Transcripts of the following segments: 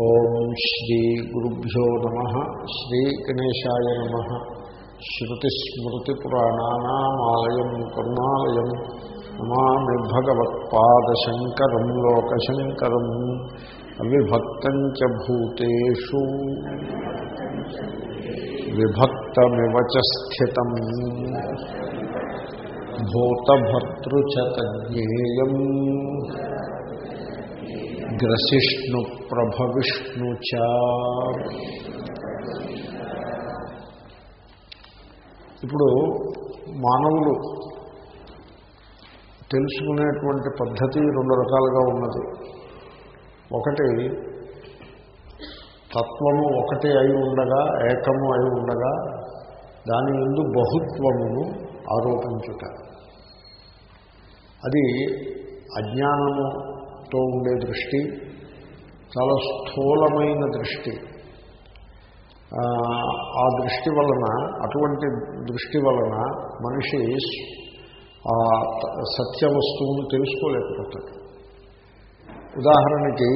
ॐ श्रीगुरुभ्यो नमः। श्रीगणेशाय नमः। श्रुतिस्मृतिपुराणानामालयम् करुणालयम् नमामि भगवत्पादशङ्करम् लोकशङ्करम् अविभक्तम् च भूतेषु। विभक्तमिव च स्थितम्। भूतभर्तृ च तज्ञेयम् గ్రసిష్ణు ప్రభవిష్ణు చ. ఇప్పుడు మానవులు తెలుసుకునేటువంటి పద్ధతి రెండు రకాలుగా ఉన్నది. ఒకటి తత్వము ఒకటి అయి ఉండగా ఏకము అయి ఉండగా దాని ముందు బహుత్వమును ఆరోపించుట. అది అజ్ఞానము తో ఉండే దృష్టి చాలా స్థూలమైన దృష్టి. ఆ దృష్టి వలన అటువంటి దృష్టి వలన మనిషి ఆ సత్య వస్తువును తెలుసుకోలేకపోతాడు. ఉదాహరణకి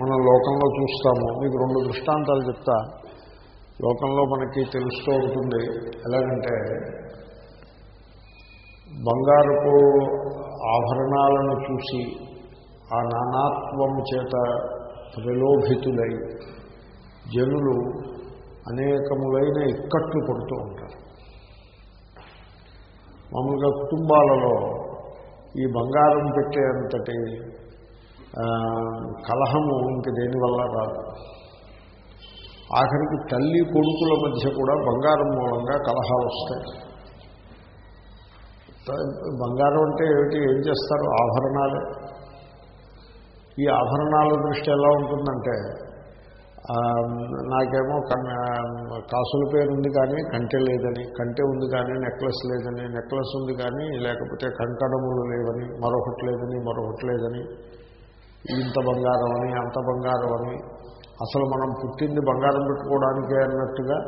మనం లోకంలో చూస్తాము మీకు రెండు దృష్టాంతాలు చెప్తా. లోకంలో మనకి తెలుస్తూ ఉంటుంది ఎలాగంటే బంగారపు ఆభరణాలను చూసి ఆ నానాత్వం చేత ప్రలోభితులై జనులు అనేకములైన ఇక్కట్లు పడుతూ ఉంటారు. మామూలుగా కుటుంబాలలో ఈ బంగారం పెట్టేంతటి కలహము ఇంక దేనివల్ల రాదు. ఆఖరికి తల్లి కొడుకుల మధ్య కూడా బంగారం మూలంగా కలహాలు వస్తాయి. బంగారం అంటే ఏమిటి? ఏం చేస్తారు? ఆభరణాలే. ఈ ఆభరణాల దృష్టి ఎలా ఉంటుందంటే నాకేమో కాసుల పేరు ఉంది కానీ కంటె లేదని కంటె ఉంది కానీ నెక్లెస్ లేదని నెక్లెస్ ఉంది కానీ లేకపోతే కంకణములు లేవని మరొకటి లేదని మరొకటి లేదని ఇంత బంగారం అని అంత బంగారం అని అసలు మనం పుట్టింది బంగారం పెట్టుకోవడానికే అన్నట్టుగా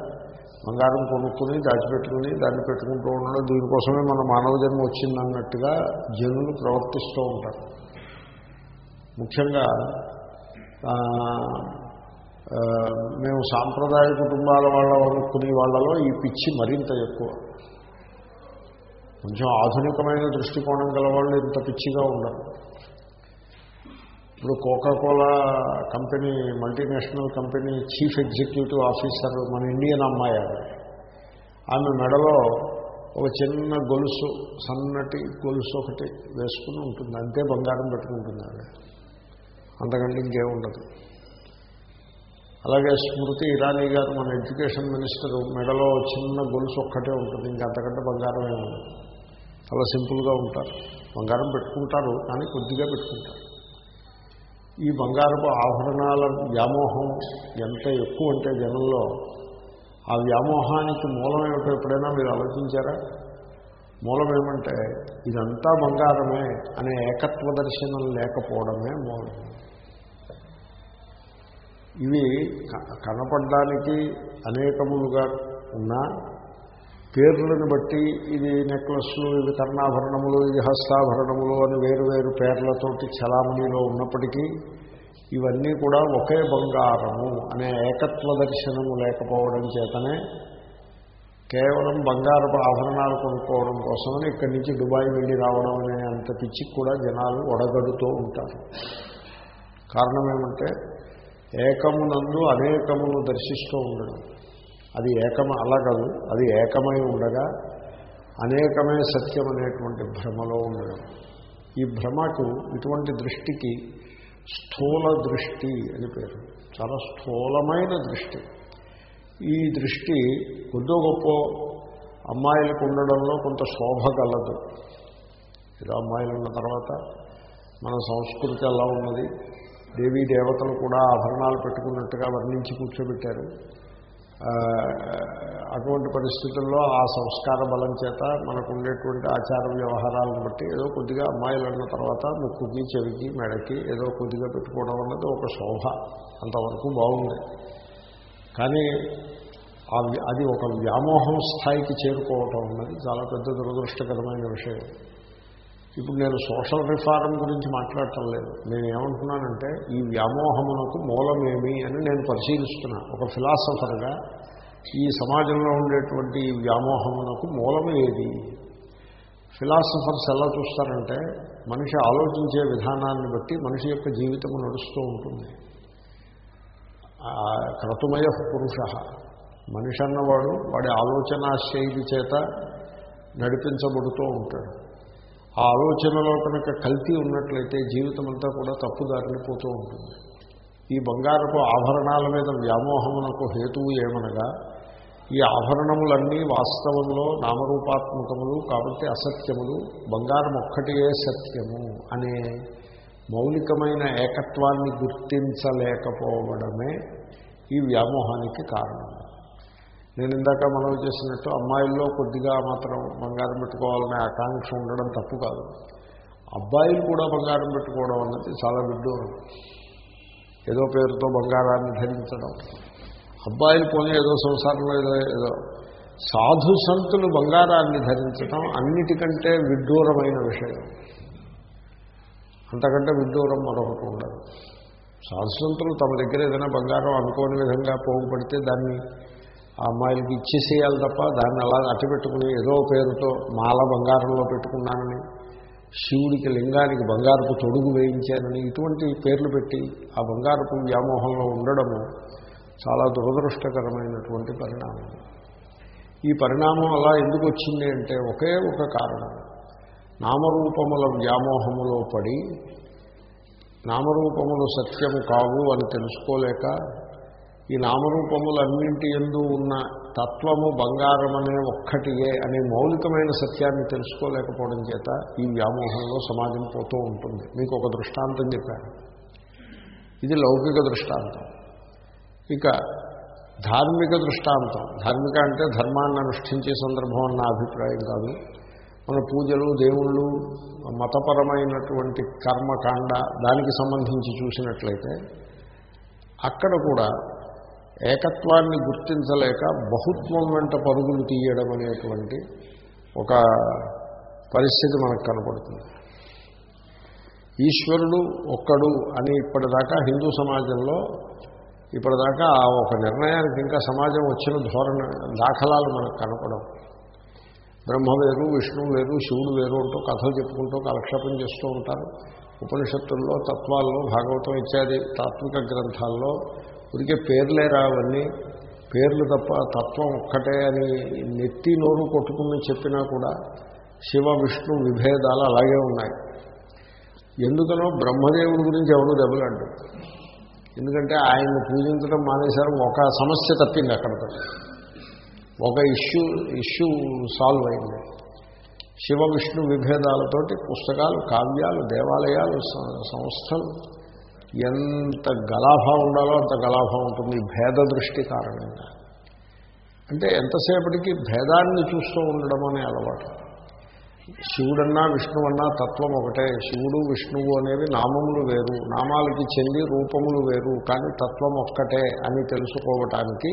బంగారం కొనుక్కుని దాచిపెట్టుకుని దాన్ని పెట్టుకుంటూ ఉండడం దీనికోసమే మన మానవ జన్మ వచ్చిందన్నట్టుగా జనులు ప్రవర్తిస్తూ ఉంటారు. ముఖ్యంగా మేము సాంప్రదాయ కుటుంబాల వాళ్ళ అనుకునే వాళ్ళలో ఈ పిచ్చి మరింత ఎక్కువ. కొంచెం ఆధునికమైన దృష్టికోణం గల వాళ్ళు ఇంత పిచ్చిగా ఉండరు. ఇప్పుడు Coca Cola company multinational company chief executive officer మన ఇండియన్ అమ్మాయి ఆమె మెడలో ఒక చిన్న గొలుసు సన్నటి గొలుసు ఒకటి వేసుకుని ఉంటుంది. అంతే బంగారం పెట్టుకుంటుంది ఆమె అంతకంటే ఇంకేముండదు అలాగే స్మృతి ఇరానీ గారు మన ఎడ్యుకేషన్ మినిస్టర్ మెడలో చిన్న గొలుసు ఒక్కటే ఉంటుంది ఇంకా అంతకంటే బంగారం ఏముండదు చాలా సింపుల్గా ఉంటారు. బంగారం పెట్టుకుంటారు కానీ కొద్దిగా పెట్టుకుంటారు. ఈ బంగారపు ఆభరణాల వ్యామోహం ఎంత ఎక్కువ అంటే జనంలో ఆ వ్యామోహానికి మూలం ఏమిటో ఎప్పుడైనా మీరు ఆలోచించారా? మూలం ఏమంటే ఇదంతా బంగారమే అనే ఏకత్వ దర్శనం లేకపోవడమే మూలం. ఇవి కనపడడానికి అనేకములుగా ఉన్నా పేర్లను బట్టి ఇది నెక్లెస్లు ఇది కర్ణాభరణములు ఇది హస్తాభరణములు అని వేరు వేరు పేర్లతోటి చలామణిలో ఉన్నప్పటికీ ఇవన్నీ కూడా ఒకే బంగారము అనే ఏకత్వ దర్శనము లేకపోవడం చేతనే కేవలం బంగారపు ఆభరణాలు కొనుక్కోవడం కోసమని ఇక్కడి నుంచి దుబాయ్ వెళ్ళి రావడం అనే అంత పిచ్చికి కూడా జనాలు ఒడగడుతూ ఉంటారు. కారణం ఏమంటే ఏకమునందు అనేకమును దర్శిస్తూ ఉండడం. అది ఏకమ అలా కాదు అది ఏకమై ఉండగా అనేకమే సత్యం అనేటువంటి భ్రమలో ఉండడం. ఈ భ్రమకు ఇటువంటి దృష్టికి స్థూల దృష్టి అని పేరు. చాలా స్థూలమైన దృష్టి. ఈ దృష్టి కొద్దో గొప్ప అమ్మాయిలకు ఉండడంలో కొంత శోభ కలదు. ఏదో అమ్మాయిలు ఉన్న తర్వాత మన సంస్కృతి ఎలా ఉన్నది. దేవీ దేవతలు కూడా ఆభరణాలు పెట్టుకున్నట్టుగా వర్ణించి కూర్చోబెట్టారు. అటువంటి పరిస్థితుల్లో ఆ సంస్కార బలం చేత మనకు ఉండేటువంటి ఆచార వ్యవహారాలను బట్టి ఏదో కొద్దిగా అమ్మాయిలు అన్న తర్వాత ముక్కుకి చెవికి మెడకి ఏదో కొద్దిగా పెట్టుకోవడం అన్నది ఒక శోభ. అంతవరకు బాగుంది. కానీ అది ఒక వ్యామోహం స్థాయికి చేరుకోవటం అన్నది చాలా పెద్ద దురదృష్టకరమైన విషయం. ఇప్పుడు నేను సోషల్ రిఫార్మ్ గురించి మాట్లాడటం లేదు. నేను ఏమంటున్నానంటే ఈ వ్యామోహమునకు మూలమేమి అని నేను పరిశీలిస్తున్నా. ఒక ఫిలాసఫర్గా ఈ సమాజంలో ఉండేటువంటి ఈ వ్యామోహమునకు మూలం ఏది ఫిలాసఫర్స్ ఎలా చూస్తారంటే మనిషి ఆలోచించే విధానాన్ని బట్టి మనిషి యొక్క జీవితం నడుస్తూ ఉంటుంది. క్రతుమయ పురుష మనిషి అన్నవాడు వాడి ఆలోచనా శైలి చేత నడిపించబడుతూ ఉంటాడు. ఆ ఆలోచనలో కనుక కల్తీ ఉన్నట్లయితే జీవితం అంతా కూడా తప్పుదారిని పోతూ ఉంటుంది. ఈ బంగారపు ఆభరణాల మీద వ్యామోహమునకు హేతువు ఏమనగా ఈ ఆభరణములన్నీ వాస్తవంలో నామరూపాత్మకములు కాబట్టి అసత్యములు బంగారం ఒక్కటియే సత్యము అనే మౌలికమైన ఏకత్వాన్ని గుర్తించలేకపోవడమే ఈ వ్యామోహానికి కారణం. నేను ఇందాక మనం చేసినట్టు అమ్మాయిల్లో కొద్దిగా మాత్రం బంగారం పెట్టుకోవాలనే ఆకాంక్ష ఉండడం తప్పు కాదు. అబ్బాయిలు కూడా బంగారం పెట్టుకోవడం అన్నది చాలా విడ్డూరం ఏదో పేరుతో బంగారాన్ని ధరించడం. అబ్బాయిలు పోనీ ఏదో సంసారంలో ఏదో ఏదో సాధు సంతులు బంగారాన్ని ధరించడం అన్నిటికంటే విడ్డూరమైన విషయం. అంతకంటే విడ్డూరం మరొకటి ఉండదు. సాధుసంతులు తమ దగ్గర ఏదైనా బంగారం అనుకోని విధంగా పోగుపడితే దాన్ని ఆ అమ్మాయిలకి ఇచ్చేసేయాలి తప్ప దాన్ని అలా అట్టి పెట్టుకుని ఏదో పేరుతో మాల బంగారంలో పెట్టుకున్నానని శివుడికి లింగానికి బంగారపు తొడుగు వేయించానని ఇటువంటి పేర్లు పెట్టి ఆ బంగారపు వ్యామోహంలో ఉండడము చాలా దురదృష్టకరమైనటువంటి పరిణామం. ఈ పరిణామం అలా ఎందుకు వచ్చింది అంటే ఒకే ఒక కారణం. నామరూపముల వ్యామోహములో పడి నామరూపములు సత్యము కావు అని తెలుసుకోలేక ఈ నామరూపములన్నింటి ఎందు ఉన్న తత్వము బంగారమనే ఒక్కటియే అనే మౌలికమైన సత్యాన్ని తెలుసుకోలేకపోవడం చేత ఈ వ్యామోహంలో సమాజం పోతూ ఉంటుంది. మీకు ఒక దృష్టాంతం చెప్పాను. ఇది లౌకిక దృష్టాంతం. ఇక ధార్మిక దృష్టాంతం. ధార్మిక అంటే ధర్మాన్ని అనుష్ఠించే సందర్భం అన్న అభిప్రాయం కాదు. మన పూజలు దేవుళ్ళు మతపరమైనటువంటి కర్మకాండ దానికి సంబంధించి చూసినట్లయితే అక్కడ కూడా ఏకత్వాన్ని గుర్తించలేక బహుత్వం వెంట పరుగులు తీయడం అనేటువంటి ఒక పరిస్థితి మనకు కనపడుతుంది. ఈశ్వరుడు ఒక్కడు అని ఇప్పటిదాకా హిందూ సమాజంలో ఇప్పటిదాకా ఆ ఒక నిర్ణయానికి ఇంకా సమాజం వచ్చిన ధోరణి దాఖలాలు మనకు కనపడం బ్రహ్మ వేరు విష్ణువు వేరు శివుడు వేరు అంటూ కథలు చెప్పుకుంటూ కాలక్షేపం చేస్తూ ఉంటారు. ఉపనిషత్తుల్లో తత్వాల్లో భాగవతం ఇత్యాది తాత్విక గ్రంథాల్లో ఉరికే పేర్లే రావన్నీ పేర్లు తప్ప తత్వం ఒక్కటే అని నెత్తి నోరు కొట్టుకుని చెప్పినా కూడా శివ విష్ణు విభేదాలు అలాగే ఉన్నాయి. ఎందుకనో బ్రహ్మదేవుడి గురించి ఎవరు దెబ్బలాడు ఎందుకంటే ఆయన్ని పూజించడం మానేశారు ఒక సమస్య తప్పింది అక్కడతో. ఒక ఇష్యూ ఇష్యూ సాల్వ్ అయింది. శివ విష్ణు విభేదాలతోటి పుస్తకాలు కావ్యాలు దేవాలయాలు సంస్థలు ఎంత గలాభా ఉండాలో అంత గలాభా ఉంటుంది. భేద దృష్టి కారణంగా. అంటే ఎంతసేపటికి భేదాన్ని చూస్తూ ఉండడం అనే అలవాటు. శివుడన్నా విష్ణువన్నా తత్వం ఒకటే. శివుడు విష్ణువు అనేవి నామములు వేరు. నామాలకి చెంది రూపములు వేరు. కానీ తత్వం ఒక్కటే అని తెలుసుకోవటానికి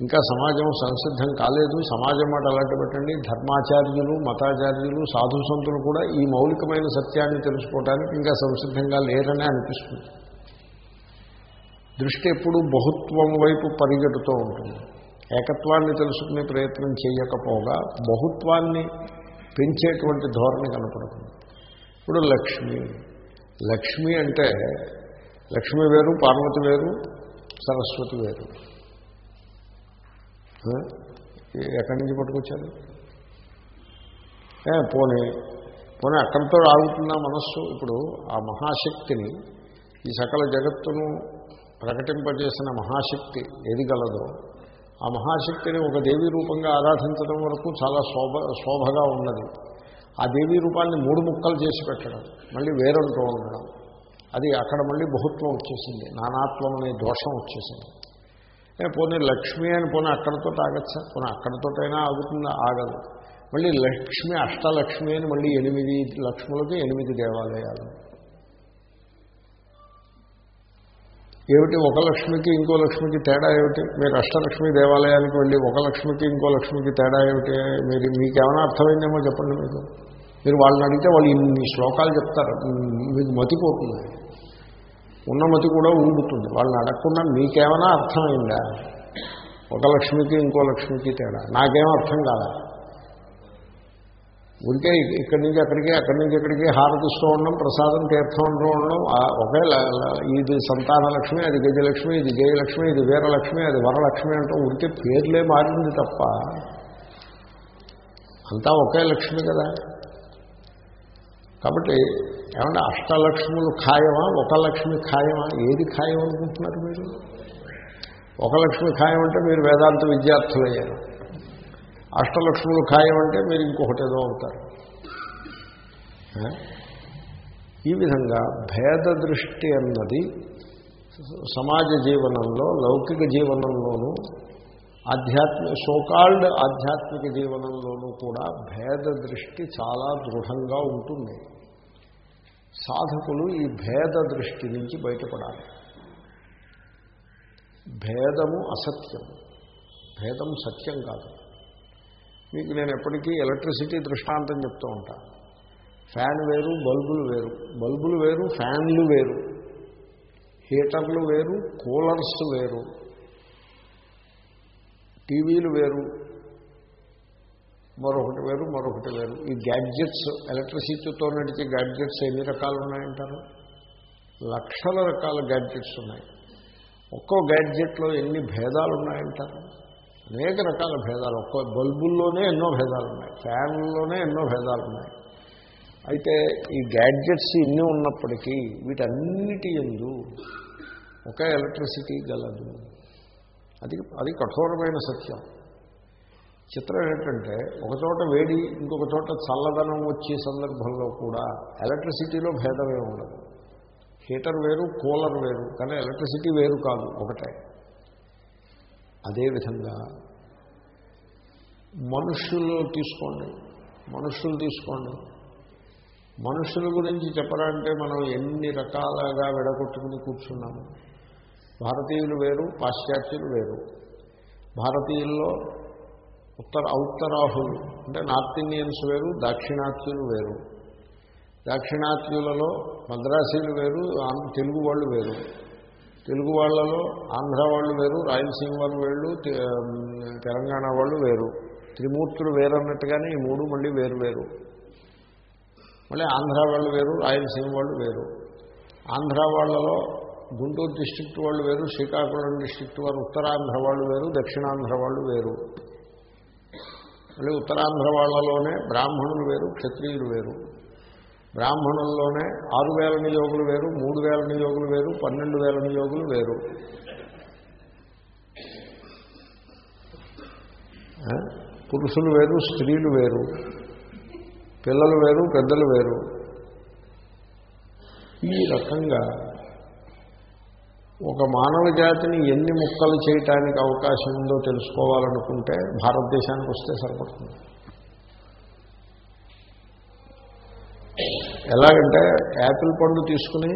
ఇంకా సమాజం సంసిద్ధం కాలేదు. సమాజం మాట అలాంటి పెట్టండి. ధర్మాచార్యులు మతాచార్యులు సాధు సంతులు కూడా ఈ మౌలికమైన సత్యాన్ని తెలుసుకోవడానికి ఇంకా సంసిద్ధంగా లేరనే అనిపిస్తుంది. దృష్టి ఎప్పుడు బహుత్వం వైపు పరిగెడుతూ ఉంటుంది. ఏకత్వాన్ని తెలుసుకునే ప్రయత్నం చేయకపోగా బహుత్వాన్ని పెంచేటువంటి ధోరణి కనపడుతుంది. ఇప్పుడు లక్ష్మి. లక్ష్మి అంటే లక్ష్మి వేరు పార్వతి వేరు సరస్వతి వేరు. ఎక్కడి నుంచి పట్టుకొచ్చారు? పోనీ పోనీ అక్కడితో ఆగుతున్న మనస్సు. ఇప్పుడు ఆ మహాశక్తిని ఈ సకల జగత్తును ప్రకటింపజేసిన మహాశక్తి ఏది గలదో ఆ మహాశక్తిని ఒక దేవీ రూపంగా ఆరాధించడం వరకు చాలా శోభ శోభగా ఉన్నది. ఆ దేవీ రూపాన్ని మూడు ముక్కలు చేసి పెట్టడం మళ్ళీ వేరంటూ ఉండడం. అది అక్కడ మళ్ళీ బహుత్వం వచ్చేసింది నానాత్వం అనే దోషం వచ్చేసింది. పోనీ లక్ష్మి అని పోనీ అక్కడితో ఆగచ్చా పోనీ అక్కడితోటైనా ఆగుతుందా? ఆగదు. మళ్ళీ లక్ష్మి అష్టలక్ష్మి అని మళ్ళీ ఎనిమిది లక్ష్ములకి ఎనిమిది దేవాలయాలు. ఏమిటి? ఒక లక్ష్మికి ఇంకో లక్ష్మికి తేడా ఏమిటి? మీరు అష్టలక్ష్మి దేవాలయానికి వెళ్ళి ఒక లక్ష్మికి ఇంకో లక్ష్మికి తేడా ఏమిటి? మీరు మీకేమైనా అర్థమైందేమో చెప్పండి మీకు. మీరు వాళ్ళని అడిగితే వాళ్ళు ఇన్ని శ్లోకాలు చెప్తారు. మీకు మతిపోతుంది. ఉన్నమతి కూడా ఊగుతుంది వాళ్ళని అడగకుండా మీకేమైనా అర్థమైందా? ఒక లక్ష్మికి ఇంకో లక్ష్మికి తేడా. నాకేం అర్థం కాదా? ఉంటే ఇక్కడి నుంచి అక్కడికి అక్కడి నుంచి ఇక్కడికి హారతిస్తూ ఉండడం ప్రసాదం తీర్థం అంటూ ఉండడం ఒకే ల- ఇది సంతాన లక్ష్మి అది గజలక్ష్మి ఇది జయలక్ష్మి ఇది వీరలక్ష్మి అది వరలక్ష్మి అంటూ ఉంటే పేర్లే మారింది తప్ప అంతా ఒకే లక్ష్మి కదా? కాబట్టి ఏమంటే అష్టలక్ష్ములు ఖాయమా? ఒక లక్ష్మి ఖాయమా? ఏది ఖాయం అనుకుంటున్నారు మీరు? ఒక లక్ష్మి ఖాయం అంటే మీరు వేదాంత విద్యార్థులయ్యారు. అష్టలక్ష్ములు ఖాయం అంటే మీరు ఇంకొకటి ఏదో అవుతారు. ఈ విధంగా భేద దృష్టి అన్నది సమాజ జీవనంలో లౌకిక జీవనంలోనూ ఆధ్యాత్మిక సోకాల్డ్ ఆధ్యాత్మిక జీవనంలోనూ కూడా భేద దృష్టి చాలా దృఢంగా ఉంటుంది. సాధకులు ఈ భేద దృష్టి నుంచి బయటపడాలి. భేదము అసత్యం. భేదం సత్యం కాదు. మీకు నేను ఎప్పటికీ ఎలక్ట్రిసిటీ దృష్టాంతం చెప్తూ ఉంటాను ఫ్యాన్ వేరు బల్బులు వేరు. బల్బులు వేరు ఫ్యాన్లు వేరు. హీటర్లు వేరు కూలర్స్ వేరు. టీవీలు వేరు. మరొకటి వేరు మరొకటి వేరు. ఈ గ్యాడ్జెట్స్ ఎలక్ట్రిసిటీతో నడిచే గ్యాడ్జెట్స్ ఎన్ని రకాలు ఉన్నాయంటారు? లక్షల రకాల గ్యాడ్జెట్స్ ఉన్నాయి. ఒక్కో గ్యాడ్జెట్లో ఎన్ని భేదాలు ఉన్నాయంటారు? అనేక రకాల భేదాలు. ఒక్కో బల్బుల్లోనే ఎన్నో భేదాలు ఉన్నాయి. ఫ్యాన్లోనే ఎన్నో భేదాలు ఉన్నాయి. అయితే ఈ గ్యాడ్జెట్స్ ఇన్ని ఉన్నప్పటికీ వీటన్నిటి ఎందు ఒకే ఎలక్ట్రిసిటీ గలదు. అది అది కఠోరమైన సత్యం. చిత్రం ఏంటంటే ఒక చోట వేడి ఇంకొక చోట చల్లదనం వచ్చే సందర్భంలో కూడా ఎలక్ట్రిసిటీలో భేదమే ఉండదు. హీటర్ వేరు కూలర్ వేరు కానీ ఎలక్ట్రిసిటీ వేరు కాదు ఒకటే. అదేవిధంగా మనుష్యులు తీసుకోండి మనుష్యులు తీసుకోండి. మనుషుల గురించి చెప్పాలంటే మనం ఎన్ని రకాలుగా విడగొట్టుకుని కూర్చున్నాము. భారతీయులు వేరు పాశ్చాత్యులు వేరు. భారతీయుల్లో ఉత్తర ఔత్తరాహులు అంటే నార్త్ ఇండియన్స్ వేరు దాక్షిణాత్యులు వేరు. దాక్షిణాత్యులలో మద్రాసీలు వేరు ఆంధ్ర- తెలుగు వాళ్ళు వేరు. తెలుగు వాళ్ళలో ఆంధ్ర వాళ్ళు వేరు రాయలసీమ వాళ్ళు వేళ్ళు తెలంగాణ వాళ్ళు వేరు. త్రిమూర్తులు వేరన్నట్టుగానే ఈ మూడు మళ్ళీ వేరు వేరు. మళ్ళీ ఆంధ్ర వాళ్ళు వేరు రాయలసీమ వాళ్ళు వేరు. ఆంధ్ర వాళ్ళలో గుంటూరు డిస్ట్రిక్ట్ వాళ్ళు వేరు శ్రీకాకుళం డిస్ట్రిక్ట్ వారు ఉత్తరాంధ్ర వాళ్ళు వేరు దక్షిణాంధ్ర వాళ్ళు వేరు. మళ్ళీ ఉత్తరాంధ్ర వాళ్ళలోనే బ్రాహ్మణులు వేరు క్షత్రియులు వేరు. బ్రాహ్మణుల్లోనే ఆరు వేల నియోగులు వేరు మూడు వేల నియోగులు వేరు పన్నెండు వేల నియోగులు వేరు. పురుషులు వేరు స్త్రీలు వేరు. పిల్లలు వేరు పెద్దలు వేరు. ఈ రకంగా ఒక మానవ జాతిని ఎన్ని ముక్కలు చేయటానికి అవకాశం ఉందో తెలుసుకోవాలనుకుంటే భారతదేశానికి వస్తే సరిపడుతుంది. ఎలాగంటే యాపిల్ పండు తీసుకుని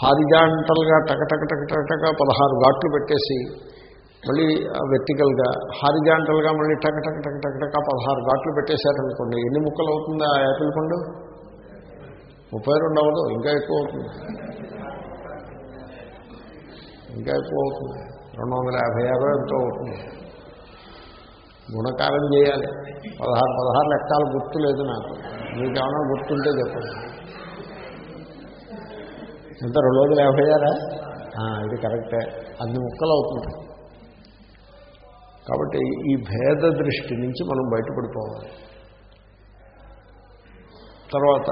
హారిజాంటల్గా టకటక పదహారు ఘాట్లు పెట్టేసి మళ్ళీ వెర్టికల్గా హారిజాంటల్గా మళ్ళీ టక టక టక పదహారు ఘాట్లు పెట్టేశారనుకోండి ఎన్ని ముక్కలు అవుతుంది ఆ యాపిల్ పండు? ముప్పై రెండు అవ్వదు ఇంకా ఎక్కువ అవుతుంది. ఇంకా ఎక్కువ అవుతుంది. రెండు వందల యాభై ఆరో ఎంతో అవుతుంది. గుణకారం చేయాలి. పదహారు పదహారు లెక్కలు గుర్తు లేదు నాకు. మీకు ఏమైనా గుర్తుంటే చెప్పండి. ఎంత రెండు వందల యాభై ఆరా ఇది కరెక్టే. అన్ని ముక్కలు అవుతుంది. కాబట్టి ఈ భేద దృష్టి నుంచి మనం బయటపడిపోవాలి. తర్వాత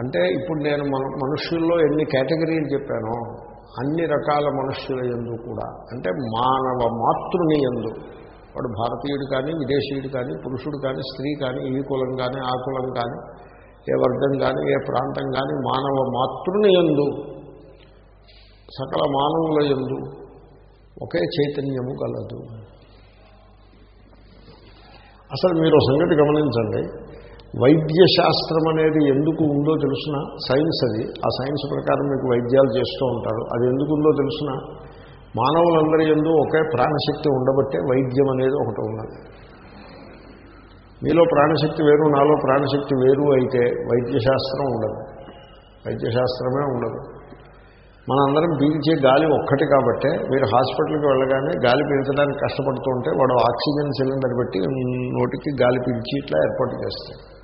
అంటే ఇప్పుడు నేను మన మనుషుల్లో ఎన్ని కేటగిరీలు చెప్పానో అన్ని రకాల మనుష్యుల ఎందు కూడా అంటే మానవ మాతృని ఎందు వాడు భారతీయుడు కానీ విదేశీయుడు కానీ పురుషుడు కానీ స్త్రీ కానీ ఈ కులం కానీ ఆ కులం కానీ ఏ వర్గం కానీ ఏ ప్రాంతం కానీ మానవ మాతృని ఎందు సకల మానవుల ఎందు ఒకే చైతన్యము గలదు. అసలు మీరు సంగతి గమనించండి. వైద్య శాస్త్రం అనేది ఎందుకు ఉందో తెలుసిన? సైన్స్ అది. ఆ సైన్స్ ప్రకారం మీకు వైద్యాలు చేస్తూ ఉంటారు. అది ఎందుకు ఉందో తెలుసిన? మానవులందరి ఎందు ఒకే ప్రాణశక్తి ఉండబట్టే వైద్యం అనేది ఒకటి ఉన్నది. మీలో ప్రాణశక్తి వేరు నాలో ప్రాణశక్తి వేరు అయితే వైద్యశాస్త్రం ఉండదు. వైద్యశాస్త్రమే ఉండదు. మనందరం పీల్చే గాలి ఒక్కటి కాబట్టే మీరు హాస్పిటల్కి వెళ్ళగానే గాలి పీల్చడానికి కష్టపడుతూ ఉంటే వాడు ఆక్సిజన్ సిలిండర్ పెట్టి నోటికి గాలి పీల్చి ఇట్లా ఏర్పాటు చేస్తాడు.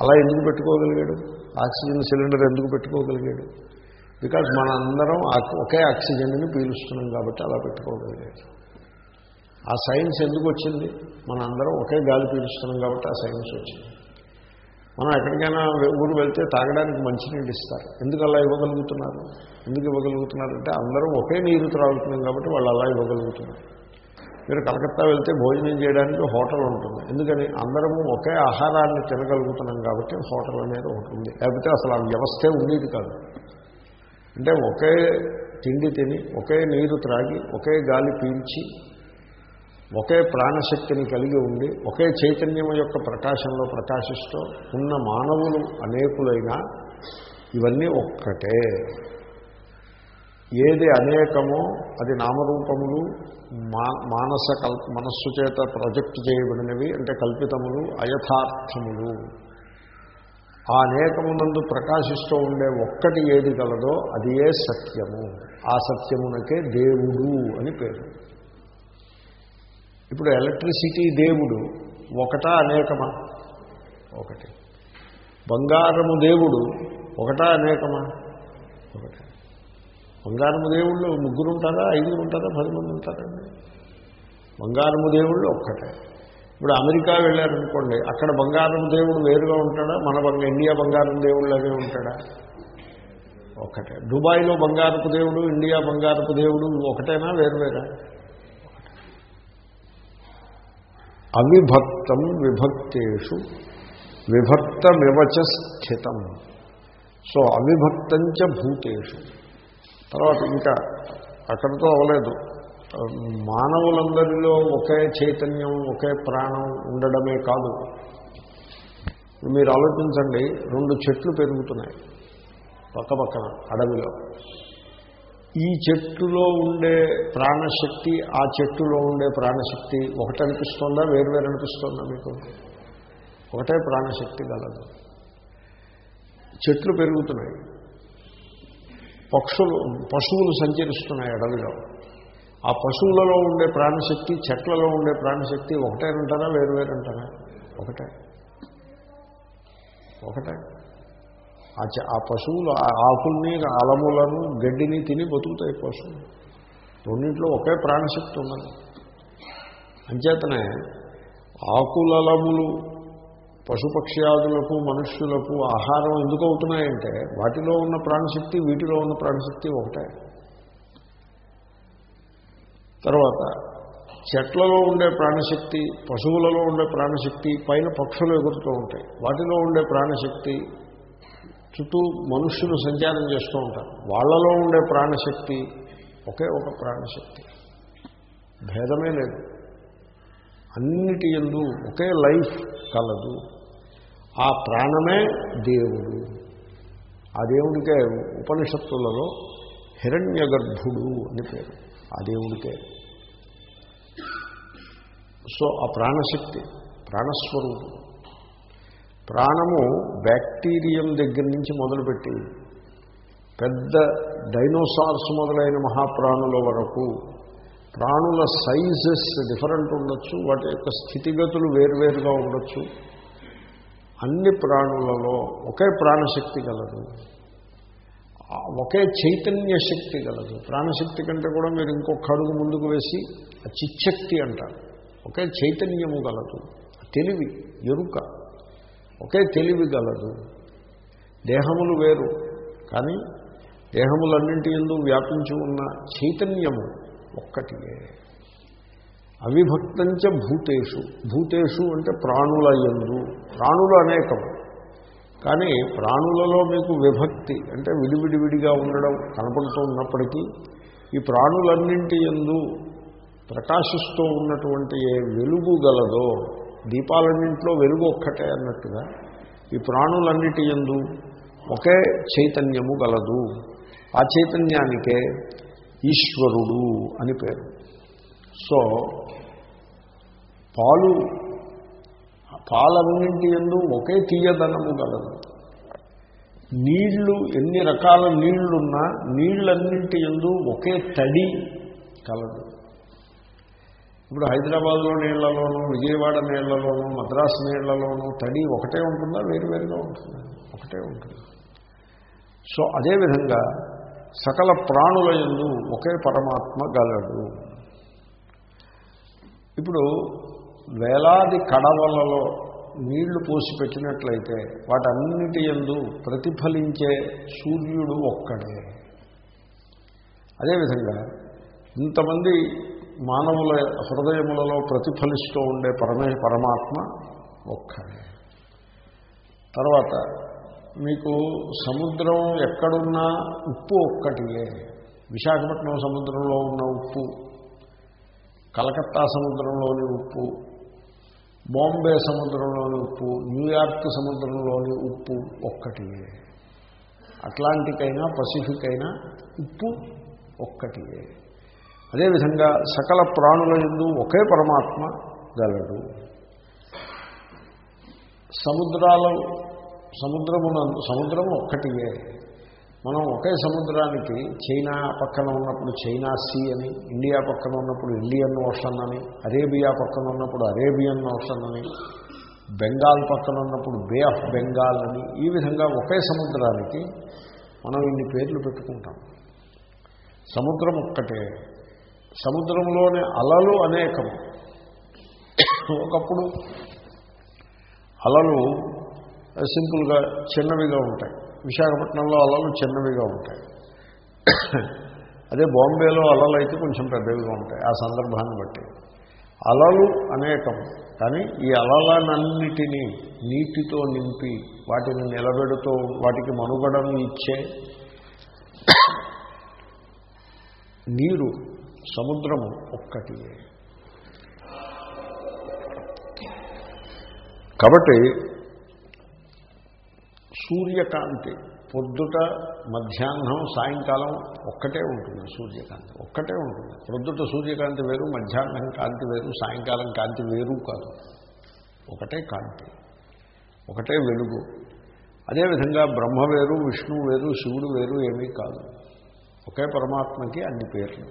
అలా ఎందుకు పెట్టుకోగలిగాడు? ఆక్సిజన్ సిలిండర్ ఎందుకు పెట్టుకోగలిగాడు? బికాజ్ మనందరం ఒకే ఆక్సిజన్ని పీలుస్తున్నాం కాబట్టి అలా పెట్టుకోగలిగాడు. ఆ సైన్స్ ఎందుకు వచ్చింది? మనందరం ఒకే గాలి పీలుస్తున్నాం కాబట్టి ఆ సైన్స్ వచ్చింది. మనం ఎక్కడికైనా ఊరు వెళ్తే తాగడానికి మంచినీళ్ళు ఇస్తారు. ఎందుకు అలా ఇవ్వగలుగుతున్నారు? ఎందుకు ఇవ్వగలుగుతున్నారంటే అందరం ఒకే నీరు త్రాగుతున్నాం కాబట్టి వాళ్ళు అలా ఇవ్వగలుగుతున్నారు. మీరు కలకత్తా వెళ్తే భోజనం చేయడానికి హోటల్ ఉంటుంది. ఎందుకని? అందరము ఒకే ఆహారాన్ని తినగలుగుతున్నాం కాబట్టి హోటల్ అనేది ఒకటి ఉంది. లేకపోతే అసలు ఆ వ్యవస్థే ఉండేది కాదు. అంటే ఒకే తిండి తిని ఒకే నీరు త్రాగి ఒకే గాలి పీల్చి ఒకే ప్రాణశక్తిని కలిగి ఉండి ఒకే చైతన్యం యొక్క ప్రకాశంలో ప్రకాశిస్తూ ఉన్న మానవులు అనేకులైనా ఇవన్నీ ఒక్కటే. ఏది అనేకమో అది నామరూపములు మానస కల్ మనస్సు చేత ప్రొజెక్ట్ చేయబడినవి అంటే కల్పితములు అయథార్థములు. ఆ అనేకమునందు ప్రకాశిస్తూ ఉండే ఒక్కటి ఏది కలదో అది ఏ సత్యము. ఆ సత్యమునకే దేవుడు అని పేరు. ఇప్పుడు ఎలక్ట్రిసిటీ దేవుడు ఒకటా అనేకమా? ఒకటి. బంగారము దేవుడు ఒకటా అనేకమా? ఒకటి. బంగారము దేవుళ్ళు ముగ్గురు ఉంటారా ఐదుగురు ఉంటారా పది మంది ఉంటారండి బంగారము దేవుళ్ళు ఒక్కటే. ఇప్పుడు అమెరికా వెళ్ళారనుకోండి అక్కడ బంగారం దేవుడు వేరుగా ఉంటాడా? మన బంగ ఇండియా బంగారం దేవుళ్ళు అదే ఉంటాడా? ఒకటే దుబాయ్లో బంగారపు దేవుడు ఇండియా బంగారపు దేవుడు ఒకటేనా? వేరువేరా? అవిభక్తం విభక్తేషు విభక్తమివచ స్థితం. సో అవిభక్తంచ భూతేషు. తర్వాత ఇంకా అక్కడితో అవ్వలేదు. మానవులందరిలో ఒకే చైతన్యం ఒకే ప్రాణం ఉండడమే కాదు. మీరు ఆలోచించండి రెండు చెట్లు పెరుగుతున్నాయి పక్క పక్కన అడవిలో. ఈ చెట్టులో ఉండే ప్రాణశక్తి ఆ చెట్టులో ఉండే ప్రాణశక్తి ఒకటి అనిపిస్తుందా వేరువేరు అనిపిస్తుందా మీకు? ఒకటే ప్రాణశక్తి గలదు చెట్లు పెరుగుతున్నాయి. పక్షులు పశువులు సంచరిస్తున్నాయి అడవిలో. ఆ పశువులలో ఉండే ప్రాణశక్తి చెట్లలో ఉండే ప్రాణశక్తి ఒకటేనంటారా వేరు వేరు అంటారా ఒకటే. ఒకటే. ఆ చె- ఆ పశువులు ఆ ఆకుల్ని అలములను గడ్డిని తిని బతుకుతాయి పశువులు. రెండింటిలో ఒకే ప్రాణశక్తి ఉన్నది. అంచేతనే ఆకులలములు పశుపక్ష్యాదులకు మనుష్యులకు ఆహారం ఎందుకు అవుతున్నాయంటే వాటిలో ఉన్న ప్రాణశక్తి వీటిలో ఉన్న ప్రాణశక్తి ఒకటే. తర్వాత చెట్లలో ఉండే ప్రాణశక్తి పశువులలో ఉండే ప్రాణశక్తి పైన పక్షులు ఎగురుతూ ఉంటాయి. వాటిలో ఉండే ప్రాణశక్తి చుట్టూ మనుష్యులు సంచారం చేస్తూ ఉంటారు. వాళ్ళలో ఉండే ప్రాణశక్తి ఒకే ఒక ప్రాణశక్తి. భేదమే లేదు. అన్నిటి ఎందు ఒకే లైఫ్ కలదు. ఆ ప్రాణమే దేవుడు. ఆ దేవుడికే ఉపనిషత్తులలో హిరణ్య గర్భుడు అని పేరు. ఆ దేవుడికే. సో ఆ ప్రాణశక్తి ప్రాణస్వరూపం. ప్రాణము బ్యాక్టీరియం దగ్గర నుంచి మొదలుపెట్టి పెద్ద డైనోసార్స్ మొదలైన మహాప్రాణుల వరకు ప్రాణుల సైజెస్ డిఫరెంట్ ఉండొచ్చు వాటి యొక్క స్థితిగతులు వేరువేరుగా ఉండొచ్చు. అన్ని ప్రాణులలో ఒకే ప్రాణశక్తి గలదు. ఒకే చైతన్య శక్తి గలదు. ప్రాణశక్తి కంటే కూడా మీరు ఇంకొక అడుగు ముందుకు వేసి ఆ చిచ్చక్తి అంటారు. ఒకే చైతన్యము గలదు. తెలివి ఎరుక. ఒకే తెలివి గలదు. దేహములు వేరు. కానీ దేహములన్నింటి ఎందు వ్యాపించి ఉన్న చైతన్యము ఒక్కటియే. అవిభక్తంచ భూతేషు. భూతేషు అంటే ప్రాణుల ఎందు ప్రాణులు అనేకము కానీ ప్రాణులలో మీకు విభక్తి అంటే విడివిడివిడిగా ఉండడం కనపడుతూ ఉన్నప్పటికీ ఈ ప్రాణులన్నింటి ఎందు ప్రకాశిస్తూ ఉన్నటువంటి ఏ వెలుగు గలదో దీపాలన్నింటిలో వెలుగు ఒక్కటే అన్నట్టుగా ఈ ప్రాణులన్నిటి ఎందు ఒకే చైతన్యము గలదు. ఆ చైతన్యానికే ఈశ్వరుడు అని పేరు. సో పాలు పాలన్నింటి ఎందు ఒకే తీయదనము గలదు. నీళ్ళు ఎన్ని రకాల నీళ్ళున్నా నీళ్ళన్నింటి ఎందు ఒకే తడి కలదు. ఇప్పుడు హైదరాబాద్లో నీళ్ళలోనూ విజయవాడ నీళ్ళలోనూ మద్రాసు నీళ్ళలోనూ తడి ఒకటే ఉంటుందా? వేరువేరుగా ఉంటుందా? ఒకటే ఉంటుంది? సో అదేవిధంగా సకల ప్రాణుల ఎందు ఒకే పరమాత్మ గలడు. ఇప్పుడు వేలాది కడవలలో నీళ్ళు పోసి పెట్టినట్లయితే వాటన్నిటి ఎందు ప్రతిఫలించే సూర్యుడు ఒక్కడే. అదేవిధంగా ఇంతమంది మానవుల హృదయములలో ప్రతిఫలిస్తూ ఉండే పరమే పరమాత్మ ఒక్కడే. తర్వాత మీకు సముద్రం ఎక్కడున్నా ఉప్పు ఒక్కటియే. విశాఖపట్నం సముద్రంలో ఉన్న ఉప్పు కలకత్తా సముద్రంలోని ఉప్పు బాంబే సముద్రంలోని ఉప్పు న్యూయార్క్ సముద్రంలోని ఉప్పు ఒక్కటియే. అట్లాంటిక్ అయినా పసిఫిక్ అయినా ఉప్పు ఒక్కటియే. అదేవిధంగా సకల ప్రాణుల ఎందు ఒకే పరమాత్మ గలడు. సముద్రాలు సముద్రమున సముద్రం ఒక్కటియే. మనం ఒకే సముద్రానికి చైనా పక్కన ఉన్నప్పుడు చైనా సీ అని ఇండియా పక్కన ఉన్నప్పుడు ఇండియన్ ఓషన్ అని అరేబియా పక్కన ఉన్నప్పుడు అరేబియన్ ఓషన్ అని బెంగాల్ పక్కన ఉన్నప్పుడు బే ఆఫ్ బెంగాల్ అని ఈ విధంగా ఒకే సముద్రానికి మనం ఇన్ని పేర్లు పెట్టుకుంటాం. సముద్రం ఒక్కటే. సముద్రంలోని అలలు అనేకం. ఒకప్పుడు అలలు సింపుల్గా చిన్నవిగా ఉంటాయి. విశాఖపట్నంలో అలలు చిన్నవిగా ఉంటాయి. అదే బాంబేలో అలలు అయితే కొంచెం పెద్దవిగా ఉంటాయి ఆ సందర్భాన్ని బట్టి. అలలు అనేకం కానీ ఈ అలలనన్నిటినీ నీటితో నింపి వాటిని నిలబెడుతూ వాటికి మనుగడను ఇచ్చే నీరు సముద్రము ఒక్కటి. కాబట్టి సూర్యకాంతి పొద్దుట మధ్యాహ్నం సాయంకాలం ఒక్కటే ఉంటుంది సూర్యకాంతి ఒక్కటే ఉంటుంది. పొద్దుట సూర్యకాంతి వేరు మధ్యాహ్నం కాంతి వేరు సాయంకాలం కాంతి వేరు కాదు. ఒకటే కాంతి ఒకటే వెలుగు. అదేవిధంగా బ్రహ్మ వేరు విష్ణు వేరు శివుడు వేరు ఏమీ కాదు. ఒకే పరమాత్మకి అన్ని పేర్లు.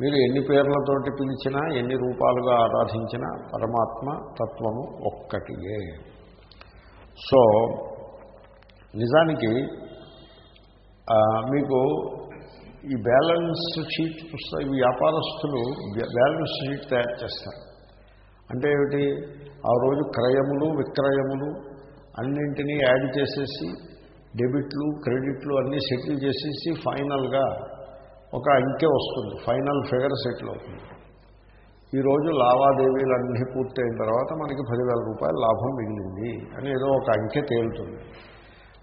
మీరు ఎన్ని పేర్లతోటి పిలిచినా ఎన్ని రూపాలుగా ఆరాధించినా పరమాత్మ తత్వము ఒక్కటియే. సో నిజానికి మీకు ఈ బ్యాలెన్స్ షీట్ పుస్తక ఈ వ్యాపారస్తులు బ్యాలెన్స్ షీట్ తయారు చేస్తారు. అంటే ఏమిటి? ఆ రోజు క్రయములు విక్రయములు అన్నింటినీ యాడ్ చేసేసి డెబిట్లు క్రెడిట్లు అన్నీ సెటిల్ చేసేసి ఫైనల్గా ఒక అంకె వస్తుంది. ఫైనల్ ఫిగర్ సెటిల్ అవుతుంది. ఈరోజు లావాదేవీలన్నీ పూర్తయిన తర్వాత మనకి పదివేల రూపాయల లాభం మిగిలింది అని ఏదో ఒక అంకె తేలుతుంది.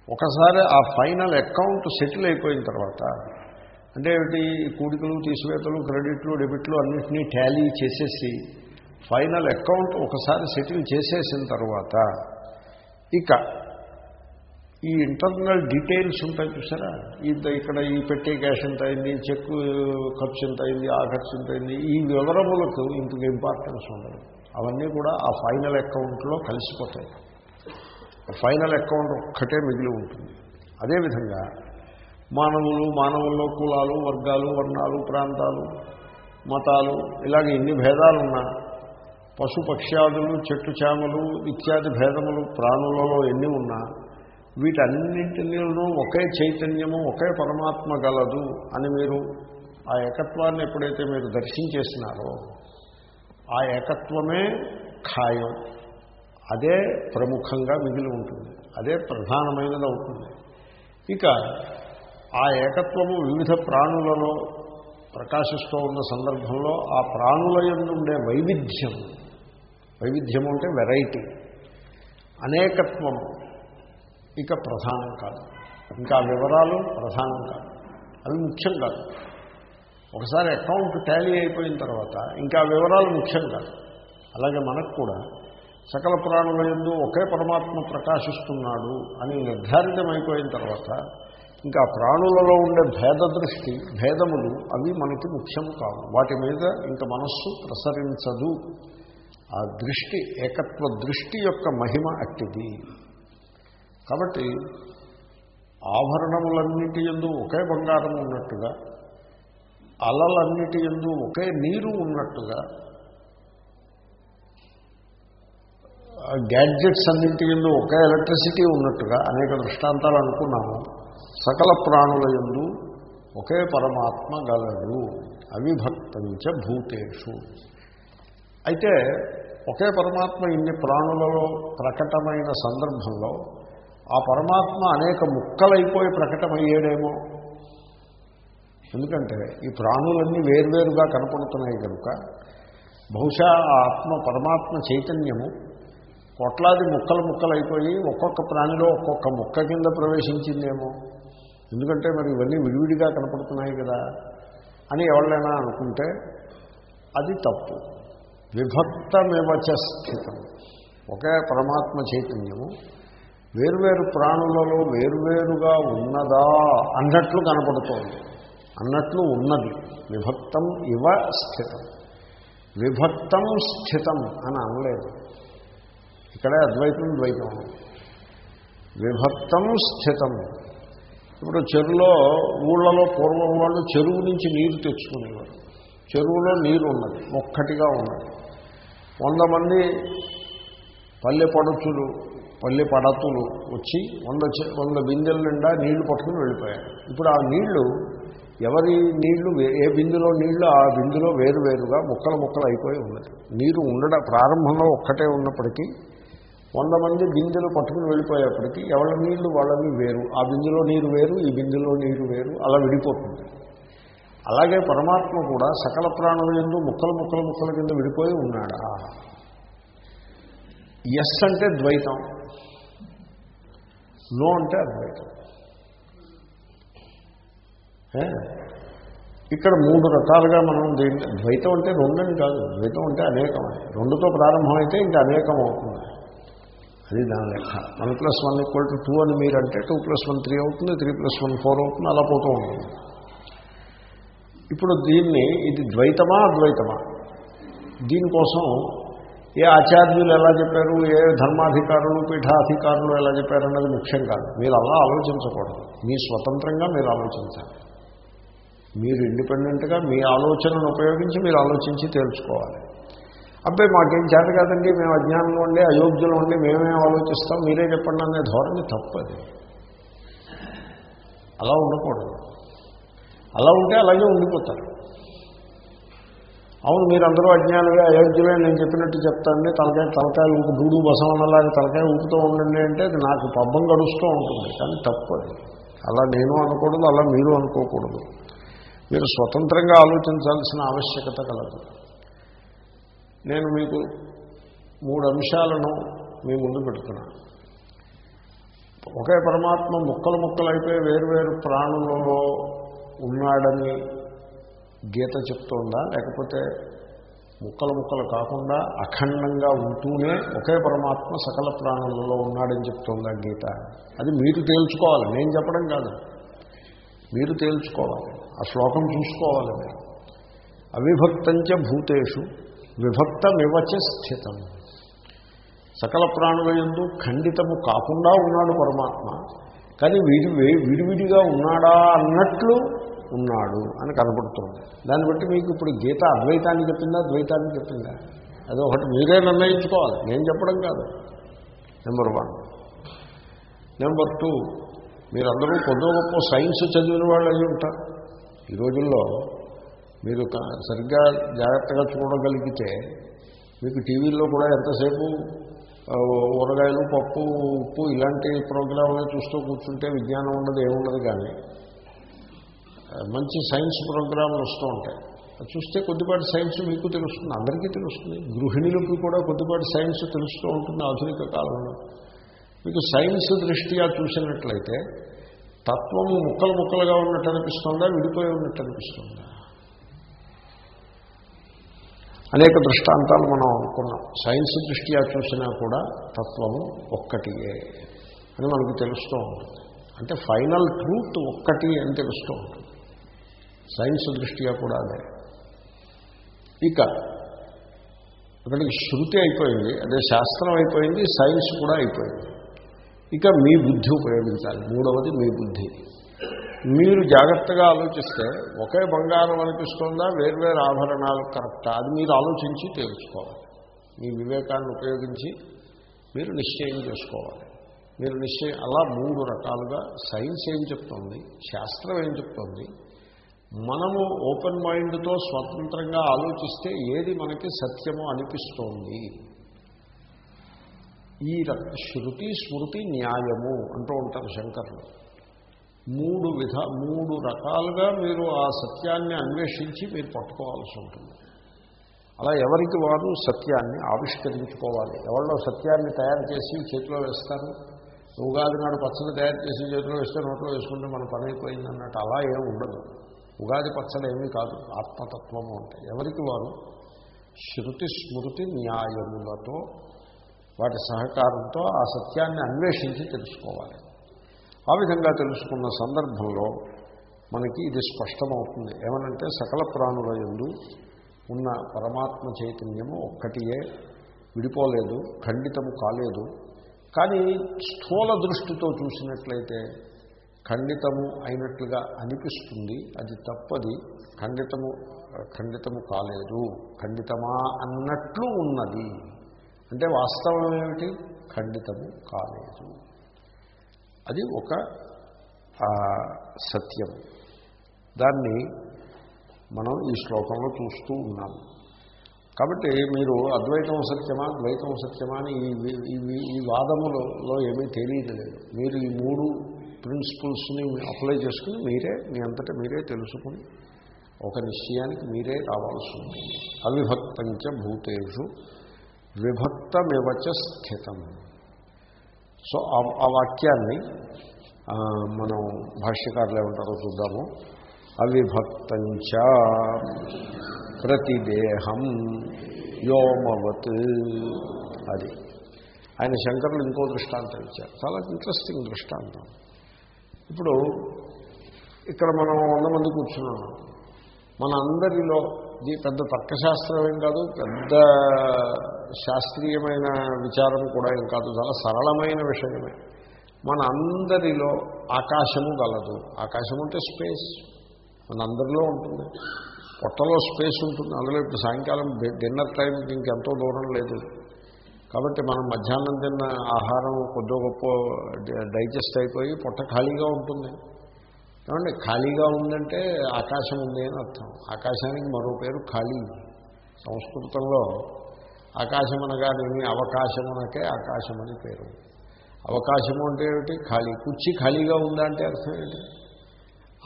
ఒకసారి ఆ ఫైనల్ అకౌంట్ సెటిల్ అయిపోయిన తర్వాత అంటే ఏమిటి? కూడికలు తీసివేతలు క్రెడిట్లు డెబిట్లు అన్నింటినీ ట్యాలీ చేసేసి ఫైనల్ అకౌంట్ ఒకసారి సెటిల్ చేసేసిన తర్వాత ఇక ఈ ఇంటర్నల్ డీటెయిల్స్ ఉంటాయి చూసారా? ఇది ఇక్కడ ఈ పెట్టే క్యాష్ ఎంత అయింది చెక్ ఖర్చు ఎంత అయింది ఆ ఖర్చు ఎంత అయింది ఈ వివరములకు ఇంత ఇంపార్టెన్స్ ఉండదు. అవన్నీ కూడా ఆ ఫైనల్ అకౌంట్లో కలిసిపోతాయి. ఫైనల్ అకౌంట్ ఒక్కటే మిగిలి ఉంటుంది. అదేవిధంగా మానవులు మానవుల్లో కులాలు వర్గాలు వర్ణాలు ప్రాంతాలు మతాలు ఇలాగ ఎన్ని భేదాలున్నా పశుపక్ష్యాదులు చెట్టు చేమలు ఇత్యాది భేదములు ప్రాణులలో ఎన్ని ఉన్నా వీటన్నింటిలో ఒకే చైతన్యము ఒకే పరమాత్మ గలదు అని మీరు ఆ ఏకత్వాన్ని ఎప్పుడైతే మీరు దర్శించేసినారో ఆ ఏకత్వమే ఖాయం. అదే ప్రముఖంగా మిగిలి ఉంటుంది. అదే ప్రధానమైనది అవుతుంది. ఇక ఆ ఏకత్వము వివిధ ప్రాణులలో ప్రకాశిస్తూ ఉన్న సందర్భంలో ఆ ప్రాణుల ఉండే వైవిధ్యం వైవిధ్యం అంటే వెరైటీ అనేకత్వము ఇక ప్రధానం కాదు. ఇంకా వివరాలు ప్రధానం కాదు. అవి ముఖ్యం కాదు. ఒకసారి అకౌంట్ టాలీ అయిపోయిన తర్వాత ఇంకా వివరాలు ముఖ్యం కాదు. అలాగే మనకు కూడా సకల ప్రాణుల ఎందు ఒకే పరమాత్మ ప్రకాశిస్తున్నాడు అని నిర్ధారితమైపోయిన తర్వాత ఇంకా ప్రాణులలో ఉండే భేద దృష్టి భేదములు అవి మనకి ముఖ్యం కావు. వాటి మీద ఇంకా మనస్సు ప్రసరించదు. ఆ దృష్టి ఏకత్వ దృష్టి యొక్క మహిమ అట్టిది. కాబట్టి ఆభరణములన్నిటి ఎందు ఒకే బంగారం ఉన్నట్టుగా అలలన్నిటి ఎందు ఒకే నీరు ఉన్నట్టుగా గ్యాడ్జెట్స్ అన్నింటి ఎందు ఒకే ఎలక్ట్రిసిటీ ఉన్నట్టుగా అనేక దృష్టాంతాలు అనుకున్నాము. సకల ప్రాణుల ఎందు ఒకే పరమాత్మ గలడు అవిభక్తంచ భూతేషు. అయితే ఒకే పరమాత్మ ఇన్ని ప్రాణులలో ప్రకటమైన సందర్భంలో ఆ పరమాత్మ అనేక ముక్కలైపోయి ప్రకటమయ్యాడేమో. ఎందుకంటే ఈ ప్రాణులన్నీ వేర్వేరుగా కనపడుతున్నాయి కనుక బహుశా ఆ ఆత్మ పరమాత్మ చైతన్యము కోట్లాది ముక్కలు ముక్కలైపోయి ఒక్కొక్క ప్రాణిలో ఒక్కొక్క ముక్క కింద ప్రవేశించిందేమో. ఎందుకంటే మరి ఇవన్నీ విడివిడిగా కనపడుతున్నాయి కదా అని ఎవరైనా అనుకుంటే అది తప్పు. విభక్తమివచ స్థితం. ఒకే పరమాత్మ చైతన్యము. వేరువేరు ప్రాణులలో వేరువేరుగా ఉన్నదా అన్నట్లు కనపడుతోంది. అన్నట్లు ఉన్నది. విభక్తం ఇవ స్థితం. విభక్తం స్థితం అని అనలేదు. ఇక్కడే అద్వైతం ద్వైతం. విభక్తం స్థితం. ఇప్పుడు చెరువులో ఊళ్ళలో పూర్వం వాళ్ళు చెరువు నుంచి నీరు తెచ్చుకునేవారు. చెరువులో నీరు ఉన్నది ఒక్కటిగా ఉన్నది. వంద మంది పల్లె పడుచులు పల్లె పడతులు వచ్చి వంద వంద బిందెల నిండా నీళ్ళు పట్టుకుని వెళ్ళిపోయారు ఇప్పుడు ఆ నీళ్ళు ఎవరి నీళ్ళు ఏ బిందులో నీళ్ళు ఆ బిందులో వేరువేరుగా ముక్కలు ముక్కలు అయిపోయి ఉన్నది. నీరు ఉండడం ప్రారంభంలో ఒక్కటే ఉన్నప్పటికీ వంద మంది బిందెలు పట్టుకుని వెళ్ళిపోయేప్పటికీ ఎవరి నీళ్ళు వాళ్ళవి వేరు. ఆ బిందులో నీరు వేరు ఈ బిందులో నీరు వేరు అలా విడిపోతుంది. అలాగే పరమాత్మ కూడా సకల ప్రాణుల ఎందు ముక్కలు ముక్కలు ముక్కల కింద విడిపోయి ఉన్నాడా? ఎస్ అంటే ద్వైతం. నో అంటే అద్వైతం. ఇక్కడ మూడు రకాలుగా మనం దీన్ని ద్వైతం అంటే రెండని కాదు ద్వైతం అంటే అనేకం రెండుతో ప్రారంభమైతే ఇంకా అనేకం అవుతుంది అది దాని లెక్క. One plus one equal to two అని మీరంటే టూ ప్లస్ వన్ త్రీ అవుతుంది త్రీ ప్లస్ వన్ ఫోర్ అవుతుంది అలా పోతూ ఉంటుంది. ఇప్పుడు దీన్ని ఇది ద్వైతమా అద్వైతమా? దీనికోసం ఏ ఆచార్యులు ఎలా చెప్పారు? ఏ ధర్మాధికారులు పీఠాధికారులు ఎలా చెప్పారు అన్నది ముఖ్యం కాదు. మీరు అలా ఆలోచించకూడదు. మీ స్వతంత్రంగా మీరు ఆలోచించాలి. మీరు ఇండిపెండెంట్గా మీ ఆలోచనను ఉపయోగించి మీరు ఆలోచించి తేల్చుకోవాలి. అబ్బాయి మాకేం చేత కాదండి? మేము అజ్ఞానంలో ఉండి అయోగ్యులు ఉండి మేమేం ఆలోచిస్తాం? మీరే చెప్పండి అనే ధోరణి తప్పది. అలా ఉండకూడదు. అలా ఉంటే అలాగే ఉండిపోతారు. అవును మీరందరూ అజ్ఞానులే అయోగ్యులే నేను చెప్పినట్టు చెప్తానండి. తలకాయ తలకాయ ఊపు డూడు బసవనలాగా తలకాయ ఊపుతూ ఉండండి అంటే అది నాకు పబ్బం గడుస్తూ ఉంటుంది. కానీ తప్పు అలా నేను అనకూడదు అలా మీరు అనుకోకూడదు. మీరు స్వతంత్రంగా ఆలోచించాల్సిన ఆవశ్యకత కలదు. నేను మీకు మూడు అంశాలను మీ ముందు పెడుతున్నాను ఒకే పరమాత్మ ముక్కలు ముక్కలైపోయి వేరువేరు ప్రాణులలో ఉన్నాడని గీత చెప్తోందా? లేకపోతే ముక్కలు ముక్కలు కాకుండా అఖండంగా ఉంటూనే ఒకే పరమాత్మ సకల ప్రాణులలో ఉన్నాడని చెప్తోందా గీత? అది మీరు తేల్చుకోవాలి. నేను చెప్పడం కాదు. మీరు తేల్చుకోవాలి. ఆ శ్లోకం చూసుకోవాలి మీరు. అవిభక్తంచ భూతేషు విభక్తమివచ స్థితం సకల ప్రాణుల ఎందు ఖండితము కాకుండా ఉన్నాడు పరమాత్మ. కానీ విడి విడివిడిగా ఉన్నాడా అన్నట్లు ఉన్నాడు అని కనపడుతుంది. దాన్ని బట్టి మీకు ఇప్పుడు గీత అద్వైతాన్ని చెప్పిందా ద్వైతాన్ని చెప్పిందా? అది ఒకటి మీరే నిర్ణయించుకోవాలి. నేను చెప్పడం కాదు. నెంబర్ వన్ నెంబర్ టూ మీరందరూ కొద్ది గొప్ప సైన్స్ చదివిన వాళ్ళు అయి ఉంటారు. ఈ రోజుల్లో మీరు సరిగ్గా జాగ్రత్తగా చూడగలిగితే మీకు టీవీల్లో కూడా ఎంతసేపు ఊరగాయలు పప్పు ఉప్పు ఇలాంటి ప్రోగ్రాంలు చూస్తూ కూర్చుంటే విజ్ఞానం ఉండదు ఏముండదు కానీ మంచి సైన్స్ ప్రోగ్రాంలు వస్తూ ఉంటాయి. చూస్తే కొద్దిపాటి సైన్స్ మీకు తెలుస్తుంది అందరికీ తెలుస్తుంది. గృహిణులకు కూడా కొద్దిపాటి సైన్స్ తెలుస్తూ ఉంటుంది ఆధునిక కాలంలో. మీకు సైన్స్ దృష్ట్యా చూసినట్లయితే తత్వము ముక్కలు ముక్కలుగా ఉన్నట్టు అనిపిస్తుందా విడిపోయి ఉన్నట్టు అనిపిస్తుందా? అనేక దృష్టాంతాలు మనం అనుకున్నాం. సైన్స్ దృష్ట్యా చూసినా కూడా తత్వము ఒక్కటియే అని మనకు తెలుస్తూ ఉంటుంది. అంటే ఫైనల్ ట్రూత్ ఒక్కటి అని తెలుస్తూ ఉంటుంది. సైన్స్ దృష్ట్యా కూడా అదే. ఇక అక్కడికి శృతి అయిపోయింది అదే శాస్త్రం అయిపోయింది సైన్స్ కూడా అయిపోయింది. ఇక మీ బుద్ధి ఉపయోగించాలి మూడవది మీ బుద్ధి. మీరు జాగ్రత్తగా ఆలోచిస్తే ఒకే బంగారం అనిపిస్తుందా వేర్వేరు ఆభరణాలు కరెక్టా? అది మీరు ఆలోచించి తెలుసుకోవాలి. మీ వివేకాన్ని ఉపయోగించి మీరు నిశ్చయం చేసుకోవాలి. మీరు నిశ్చయం అలా మూడు రకాలుగా సైన్స్ ఏం చెప్తోంది శాస్త్రం ఏం చెప్తోంది మనము ఓపెన్ మైండ్తో స్వతంత్రంగా ఆలోచిస్తే ఏది మనకి సత్యము అనిపిస్తోంది. ఈ శృతి స్మృతి న్యాయము అంటూ ఉంటారు శంకర్లు. మూడు విధ మూడు రకాలుగా మీరు ఆ సత్యాన్ని అన్వేషించి మీరు పట్టుకోవాల్సి ఉంటుంది. అలా ఎవరికి వారు సత్యాన్ని ఆవిష్కరించుకోవాలి? ఎవరిలో సత్యాన్ని తయారు చేసి చేతిలో వేస్తారు? ఉగాది నాడు పచ్చడి తయారు చేసి చేతిలో వేస్తే నోట్లో వేసుకుంటే మన పని అయిపోయింది అన్నట్టు అలా ఏమి ఉండదు. ఉగాది పచ్చడి ఏమీ కాదు ఆత్మతత్వము అంటే. ఎవరికి వారు? శృతి స్మృతి న్యాయములతో వాటి సహకారంతో ఆ సత్యాన్ని అన్వేషించి తెలుసుకోవాలి. ఆ విధంగా తెలుసుకున్న సందర్భంలో మనకి ఇది స్పష్టమవుతుంది. ఏమనంటే సకల ప్రాణుల ఎందు ఉన్న పరమాత్మ చైతన్యము ఒక్కటియే విడిపోలేదు ఖండితము కాలేదు. కానీ స్థూల దృష్టితో చూసినట్లయితే ఖండితము అయినట్లుగా అనిపిస్తుంది అది తప్పది. ఖండితము ఖండితము కాలేదు. ఖండితమా అన్నట్లు ఉన్నది. అంటే వాస్తవం ఏమిటి? ఖండితము కాలేదు. అది ఒక సత్యం. దాన్ని మనం ఈ శ్లోకంలో చూస్తూ ఉన్నాము కాబట్టి మీరు అద్వైతం సత్యమా ద్వైతం సత్యమా అని ఈ ఈ వాదములలో ఏమీ తెలియలేదు మీరు ఈ మూడు ప్రిన్సిపల్స్ని అప్లై చేసుకుని మీరే మీ అంతటా మీరే తెలుసుకుని ఒక నిశ్చయానికి మీరే రావాల్సి ఉంటుంది అవిభక్తంచ భూతేషు విభక్తమివచ స్థితం. సో ఆ- వాక్యాన్ని మనం భాష్యకారులు ఏమంటారో చూద్దాము. అవిభక్తంచ ప్రతిదేహం వ్యోమవత్ అది. ఆయన శంకరులు ఇంకో దృష్టాంతం ఇచ్చారు. చాలా ఇంట్రెస్టింగ్ దృష్టాంతం. ఇప్పుడు ఇక్కడ మనం వంద మంది కూర్చున్నాం. మన అందరిలో ఇది పెద్ద తర్కశాస్త్రం ఏం కాదు పెద్ద శాస్త్రీయమైన విచారం కూడా ఏం కాదు చాలా సరళమైన విషయమే. మన అందరిలో ఆకాశము గలదు. ఆకాశం అంటే స్పేస్. మన అందరిలో ఉంటుంది. పొట్టలో స్పేస్ ఉంటుంది. అందులో ఇప్పుడు సాయంకాలం డిన్నర్ టైంకి ఇంకెంతో దూరం లేదు. కాబట్టి మనం మధ్యాహ్నం తిన్న ఆహారం కొద్ది గొప్ప డైజెస్ట్ అయిపోయి పొట్ట ఖాళీగా ఉంటుంది. ఏమండి? ఖాళీగా ఉందంటే ఆకాశం ఉంది అని అర్థం. ఆకాశానికి మరో పేరు ఖాళీ. సంస్కృతంలో ఆకాశం అనగానేమి? అవకాశమునకే ఆకాశం అని పేరు. అవకాశము అంటే ఏమిటి? ఖాళీ. కుర్చీ ఖాళీగా ఉందా అంటే అర్థం ఏంటి?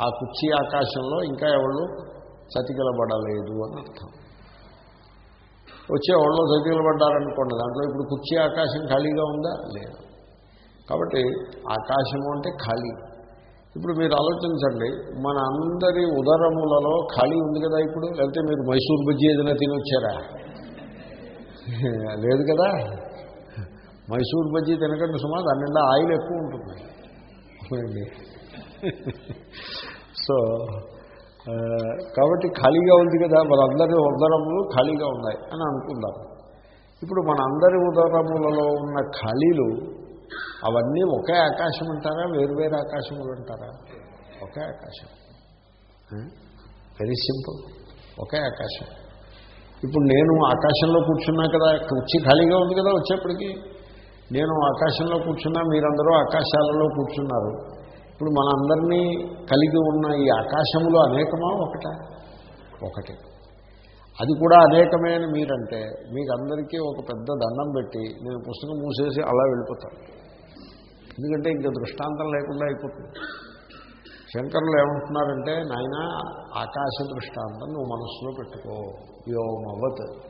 ఆ కుర్చీ ఆకాశంలో ఇంకా ఎవరు చతికిలబడలేదు అని అర్థం. వచ్చే వాళ్ళు చతికిలబడ్డారనుకోండి దాంట్లో ఇప్పుడు కుర్చీ ఆకాశం ఖాళీగా ఉందా? లేదు. కాబట్టి ఆకాశము అంటే ఖాళీ. ఇప్పుడు మీరు ఆలోచించండి మన అందరి ఉదరములలో ఖాళీ ఉంది కదా ఇప్పుడు? లేకపోతే మీరు మైసూర్ బజ్జీ ఏదైనా తినొచ్చారా? లేదు కదా? మైసూర్ బజ్జీ తినకండి సుమా దాని నిండా ఆయిల్ ఎక్కువ ఉంటుంది. సో కాబట్టి ఖాళీగా ఉంది కదా వాళ్ళందరి ఉదరములు ఖాళీగా ఉన్నాయి అని అనుకుందాం. ఇప్పుడు మన అందరి ఉదరములలో ఉన్న ఖాళీలు అవన్నీ ఒకే ఆకాశం అంటారా వేరువేరు ఆకాశములు అంటారా? ఒకే ఆకాశం. వెరీ సింపుల్ ఒకే ఆకాశం. ఇప్పుడు నేను ఆకాశంలో కూర్చున్నా కదా కుర్చీ ఖాళీగా ఉంది కదా వచ్చేప్పటికీ నేను ఆకాశంలో కూర్చున్నా మీరందరూ ఆకాశాలలో కూర్చున్నారు. ఇప్పుడు మనందరినీ కలిగి ఉన్న ఈ ఆకాశములు అనేకమా ఒకట? ఒకటి. అది కూడా అనేకమే అని మీరంటే మీకు అందరికీ ఒక పెద్ద దండం పెట్టి నేను పుస్తకం మూసేసి అలా వెళ్ళిపోతాను. ఎందుకంటే ఇంకా దృష్టాంతం లేకుండా అయిపోతుంది. శంకరులు ఏమంటున్నారంటే నాయన ఆకాశ దృష్టాంతం నువ్వు మనస్సులో పెట్టుకో. వ్యోమవత్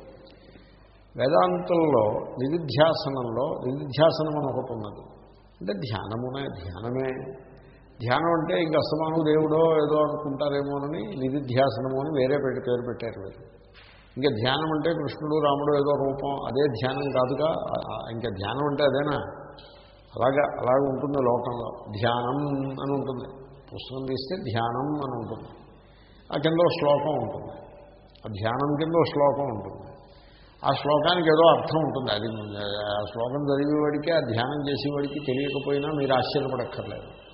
వేదాంతంలో నిధిధ్యాసనంలో నిధిధ్యాసనం అని ఒకటి ఉన్నది. అంటే ధ్యానమునే ధ్యానమే. ధ్యానం అంటే ఇంక అస్తమాను దేవుడో ఏదో అనుకుంటారేమోనని నిధిధ్యాసనము అని వేరే పెట్టి పేరు పెట్టారు వీరు ఇంకా ధ్యానం అంటే కృష్ణుడు రాముడు ఏదో రూపం అదే ధ్యానం కాదుగా ఇంకా ధ్యానం అంటే అదేనా? అలాగా అలాగ ఉంటుంది లోకంలో. ధ్యానం అని ఉంటుంది. పుస్తకం తీస్తే ధ్యానం అని ఉంటుంది. ఆ కింద శ్లోకం ఉంటుంది. ఆ ధ్యానం కింద శ్లోకం ఉంటుంది. ఆ శ్లోకానికి ఏదో అర్థం ఉంటుంది. అది ఆ శ్లోకం చదివేవాడికి ఆ ధ్యానం చేసేవాడికి తెలియకపోయినా మీరు ఆశ్చర్యపడక్కర్లేదు.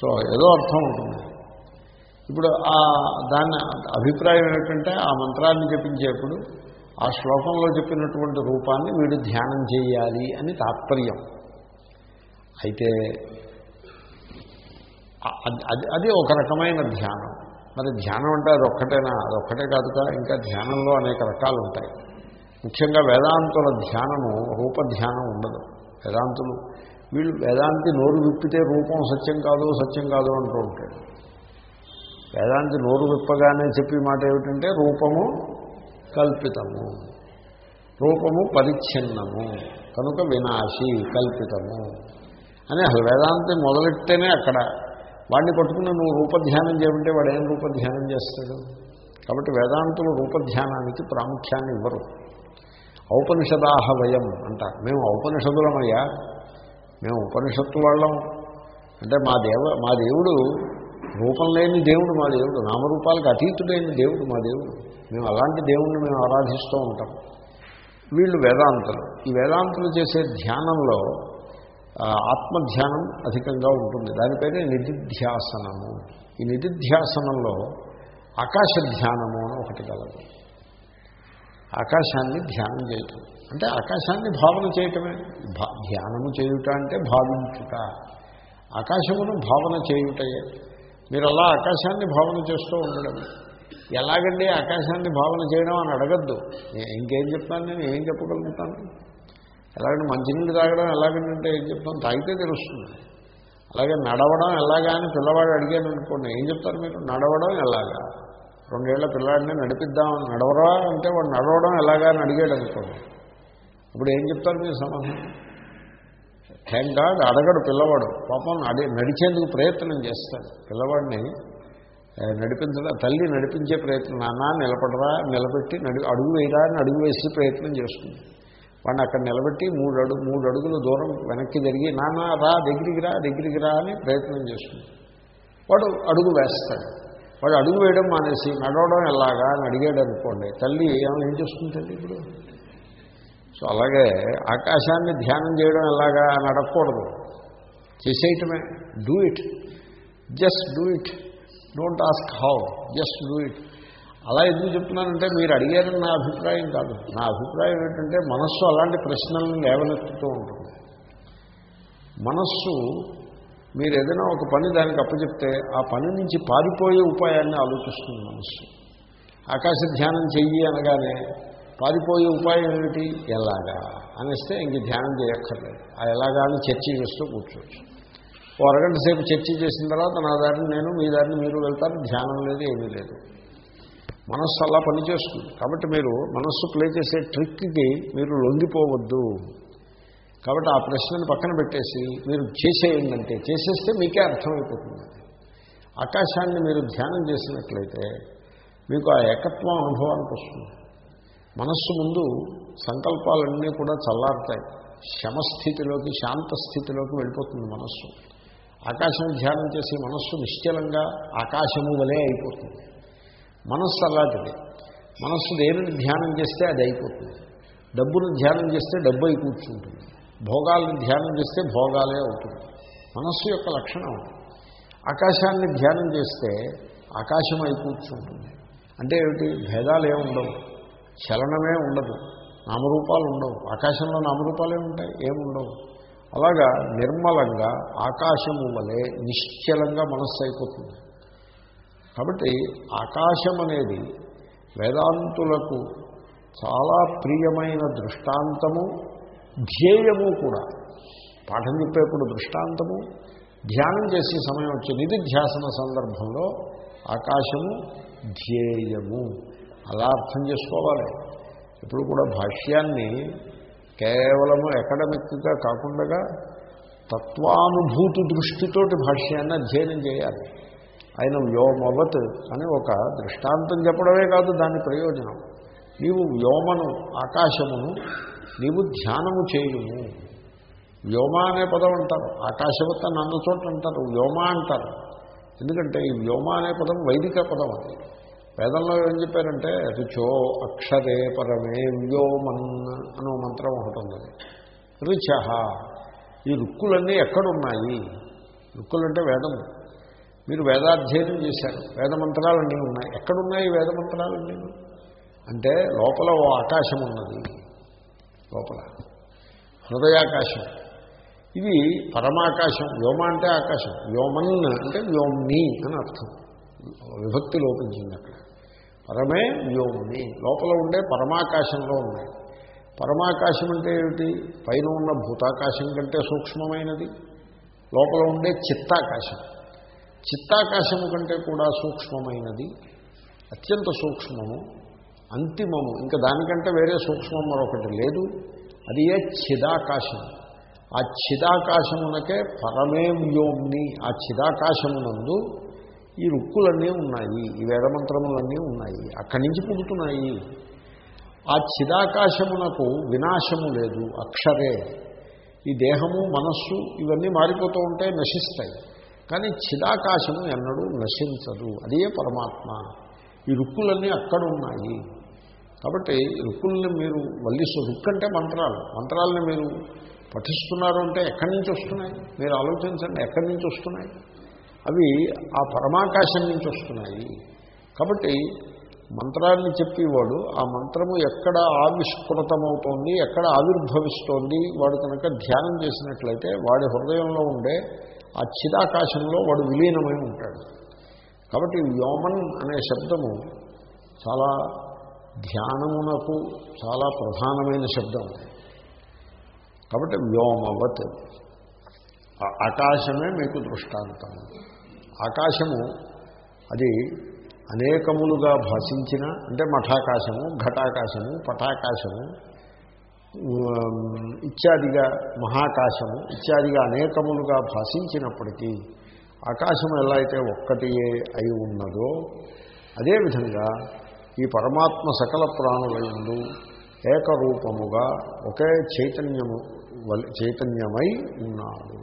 సో ఏదో అర్థం ఉంటుంది. ఇప్పుడు ఆ దాని అభిప్రాయం ఏమిటంటే ఆ మంత్రాన్ని జపించేప్పుడు ఆ శ్లోకంలో చెప్పినటువంటి రూపాన్ని వీడు ధ్యానం చేయాలి అని తాత్పర్యం. అయితే అది- అది ఒక రకమైన ధ్యానం. మరి ధ్యానం అంటే అది ఒక్కటేనా? అది ఒక్కటే కాదుగా ఇంకా ధ్యానంలో అనేక రకాలు ఉంటాయి. ముఖ్యంగా వేదాంతుల ధ్యానము రూప ధ్యానం ఉండదు. వేదాంతులు వీళ్ళు వేదాంతి నోరు విప్పితే రూపం సత్యం కాదు సత్యం కాదు అంటూ ఉంటాడు. వేదాంతి నోరు విప్పగానే చెప్పే మాట ఏమిటంటే రూపము కల్పితము. రూపము పరిచ్ఛిన్నము. కనుక వినాశి కల్పితము. అని అసలు వేదాంతి మొదలెట్టేనే అక్కడ. వాడిని పట్టుకుని నువ్వు రూపధ్యానం చేయమంటే వాడు ఏం రూపధ్యానం చేస్తాడు? కాబట్టి వేదాంతులు రూపధ్యానానికి ప్రాముఖ్యాన్ని ఇవ్వరు. ఔపనిషదాహ వయం అంటారు మేము ఔపనిషదులమయ్యా. మేము ఉపనిషత్తు వాళ్ళం. అంటే మా దేవ మా దేవుడు రూపం లేని దేవుడు మా దేవుడు నామరూపాలకు అతీతుడైన దేవుడు మా దేవుడు. మేము అలాంటి దేవుణ్ణి మేము ఆరాధిస్తూ ఉంటాం. వీళ్ళు వేదాంతులు. ఈ వేదాంతులు చేసే ధ్యానంలో ఆత్మధ్యానం అధికంగా ఉంటుంది. దాని పేరే నిధిధ్యాసనము. ఈ నిధిధ్యాసనంలో ఆకాశ ధ్యానము అని ఒకటి కలదు. ఆకాశాన్ని ధ్యానం చేయటం. అంటే ఆకాశాన్ని భావన చేయటమే. భా ధ్యానము చేయుట అంటే భావించుట. ఆకాశమును భావన చేయుటయే. మీరు అలా ఆకాశాన్ని భావన చేస్తూ ఉండడం. ఎలాగండి ఆకాశాన్ని భావన చేయడం అని అడగద్దు. ఇంకేం చెప్తాను? నేను ఏం చెప్పగలుగుతాను? ఎలాగంటే మంచినీళ్ళు తాగడం ఎలాగంటే ఏం చెప్తాను? తాగితే తెలుస్తుంది. అలాగే నడవడం ఎలాగా అని పిల్లవాడు అడిగాను అనుకోండి ఏం చెప్తారు మీరు? నడవడం ఎలాగా? రెండేళ్ళ పిల్లాడిని నడిపిద్దాం. నడవరా అంటే వాడు నడవడం ఎలాగా అని అడిగాడు అనుకోండి. ఇప్పుడు ఏం చెప్తారు మీరు సమాధానం? థ్యాంక్ గాడ్ అడగడు పిల్లవాడు. పాపం అడే నడిచేందుకు ప్రయత్నం చేస్తాడు. పిల్లవాడిని ఆ, నడిపించడం తల్లి నడిపించే ప్రయత్నం నాన్న నిలబడరా నిలబెట్టి నడి అడుగు వేయరా అని అడుగు వేసే ప్రయత్నం చేస్తుంది. వాడిని అక్కడ నిలబెట్టి మూడు అడుగు మూడు అడుగులు దూరం వెనక్కి జరిగి నాన్న రా దగ్గరికి రా దగ్గరికి రా అని ప్రయత్నం చేస్తుంది. వాడు అడుగు వేస్తాడు. వాడు అడుగు వేయడం మానేసి నడవడం ఎలాగా? అని అడిగాడు అనుకోండి తల్లి ఏం చేస్తుంది తల్లి ఇప్పుడు? సో అలాగే ఆకాశాన్ని ధ్యానం చేయడం ఎలాగా అని అడగకూడదు చేసేయటమే. Do it just do it don't ask how just do it అలా ఎందుకు చెప్తున్నానంటే మీరు అడిగారని నా అభిప్రాయం కాదు. నా అభిప్రాయం ఏంటంటే మనస్సు అలాంటి ప్రశ్నలను లేవనెత్తుతూ ఉంటుంది. మనస్సు మీరు ఏదైనా ఒక పని దానికి అప్పచెప్తే ఆ పని నుంచి పారిపోయే ఉపాయాన్ని ఆలోచిస్తుంది మనస్సు. ఆకాశ ధ్యానం చెయ్యి అనగానే పారిపోయే ఉపాయం ఏమిటి? ఎలాగా? అనేస్తే ఇంక ధ్యానం చేయక్కర్లేదు. ఆ ఎలాగా అని చర్చ చేస్తూ కూర్చోవచ్చు. ఓ అరగంట సేపు చర్చ చేసిన తర్వాత నా దారిని నేను మీ దారిని మీరు వెళ్తారు ధ్యానం లేదు ఏమీ లేదు. మనస్సు అలా పనిచేస్తుంది. కాబట్టి మీరు మనస్సు ప్లే చేసే ట్రిక్కి మీరు లొంగిపోవద్దు. కాబట్టి ఆ ప్రశ్నను పక్కన పెట్టేసి మీరు చేసేయండి చేసేస్తే మీకే అర్థమైపోతుంది. ఆకాశాన్ని మీరు ధ్యానం చేసినట్లయితే మీకు ఆ ఏకత్వం అనుభవానికి వస్తుంది. మనస్సు ముందు సంకల్పాలన్నీ కూడా చల్లారుతాయి. శమస్థితిలోకి శాంత స్థితిలోకి వెళ్ళిపోతుంది మనస్సు. ఆకాశం ధ్యానం చేసి మనస్సు నిశ్చలంగా ఆకాశము వలె అయిపోతుంది. మనస్సు అలాంటిది. మనస్సు దేనిని ధ్యానం చేస్తే అది అయిపోతుంది. డబ్బును ధ్యానం చేస్తే డబ్బు అయి కూర్చుంటుంది. భోగాలను ధ్యానం చేస్తే భోగాలే అవుతుంది. మనస్సు యొక్క లక్షణం ఆకాశాన్ని ధ్యానం చేస్తే ఆకాశం అయి కూర్చుంటుంది. అంటే ఏమిటి? భేదాలు ఏముండవు. ఉండవు చలనమే ఉండదు. నామరూపాలు ఉండవు. ఆకాశంలో నామరూపాలే ఉంటాయి ఏముండవు అలాగా నిర్మలంగా ఆకాశము వలె నిశ్చలంగా మనస్సు అయిపోతుంది కాబట్టి ఆకాశం అనేది వేదాంతులకు చాలా ప్రియమైన దృష్టాంతము ధ్యేయము కూడా. పాఠం చెప్పేప్పుడు దృష్టాంతము ధ్యానం చేసే సమయం వచ్చింది. ఇది ధ్యాసన సందర్భంలో ఆకాశము ధ్యేయము. అలా అర్థం చేసుకోవాలి. ఇప్పుడు కూడా భాష్యాన్ని కేవలము అకాడమిక్గా కాకుండా తత్వానుభూతి దృష్టితోటి భాష్యాన్ని అధ్యయనం చేయాలి. ఆయన వ్యోమవత్ అని ఒక దృష్టాంతం చెప్పడమే కాదు దాని ప్రయోజనం. నీవు వ్యోమను ఆకాశమును నీవు ధ్యానము చేయుము. వ్యోమ అనే పదం అంటారు ఆకాశవత్ అని అన్న చోట అంటారు వ్యోమ అంటారు. ఎందుకంటే ఈ వ్యోమ అనే పదం వైదిక పదం అది. వేదంలో ఏం చెప్పారంటే రుచో అక్షరే పరమే వ్యోమన్ అనో మంత్రం ఒకటి ఉన్నది రుచ. ఈ రుక్కులన్నీ ఎక్కడున్నాయి? రుక్కులంటే వేదం. మీరు వేదాధ్యయనం చేశారు. వేద మంత్రాలన్నీ ఉన్నాయి. ఎక్కడున్నాయి వేద మంత్రాలన్నీ? అంటే లోపల ఓ ఆకాశం ఉన్నది. లోపల. హృదయాకాశం. ఇది పరమాకాశం. వ్యోమ అంటే ఆకాశం. వ్యోమన్ అంటే వ్యోమ్ని అని అర్థం. విభక్తి లోపించింది అక్కడ. పరమే వ్యోమ్ని. లోపల ఉండే పరమాకాశంలో ఉన్నాయి పరమాకాశం అంటే ఏమిటి? పైన ఉన్న భూతాకాశం కంటే సూక్ష్మమైనది. లోపల ఉండే చిత్తాకాశం. చిత్తాకాశము కంటే కూడా సూక్ష్మమైనది. అత్యంత సూక్ష్మము. అంతిమము. ఇంకా దానికంటే వేరే సూక్ష్మం మరొకటి లేదు. అది ఏ చిదాకాశం? ఆ చిదాకాశమునకే పరమే వ్యోమ్ని. ఆ చిదాకాశమునందు ఈ రుక్కులన్నీ ఉన్నాయి ఈ వేదమంత్రములన్నీ ఉన్నాయి అక్కడి నుంచి పుడుతున్నాయి. ఆ చిదాకాశమునకు వినాశము లేదు అక్షరే. ఈ దేహము మనస్సు ఇవన్నీ మారిపోతూ ఉంటే నశిస్తాయి. కానీ చిదాకాశము ఎన్నడూ నశించదు అదే పరమాత్మ. ఈ రుక్కులన్నీ అక్కడ ఉన్నాయి. కాబట్టి రుక్కుల్ని మీరు వల్లిస్తూ రుక్కు అంటే మంత్రాలు. మంత్రాలని మీరు పఠిస్తున్నారు అంటే ఎక్కడి నుంచి వస్తున్నాయి? మీరు ఆలోచించండి ఎక్కడి నుంచి వస్తున్నాయి? అవి ఆ పరమాకాశం నుంచి వస్తున్నాయి. కాబట్టి మంత్రాన్ని చెప్పేవాడు ఆ మంత్రము ఎక్కడ ఆవిష్కృతమవుతోంది ఎక్కడ ఆవిర్భవిస్తోంది వాడు కనుక ధ్యానం చేసినట్లయితే వాడి హృదయంలో ఉండే ఆ చిరాకాశంలో వాడు విలీనమై ఉంటాడు. కాబట్టి వ్యోమన్ అనే శబ్దము చాలా ధ్యానమునకు చాలా ప్రధానమైన శబ్దం. కాబట్టి వ్యోమవత్. ఆ ఆకాశమే మీకు దృష్టాంతం ఆకాశము అది అనేకములుగా భాషించిన అంటే మఠాకాశము ఘటాకాశము పటాకాశము ఇత్యాదిగా మహాకాశము ఇత్యాదిగా అనేకములుగా భాషించినప్పటికీ ఆకాశం ఎలా అయితే ఒక్కటియే అయి ఉన్నదో అదేవిధంగా ఈ పరమాత్మ సకల ప్రాణులందు ఏకరూపముగా ఒకే చైతన్యము చైతన్యమై ఉన్నాడు.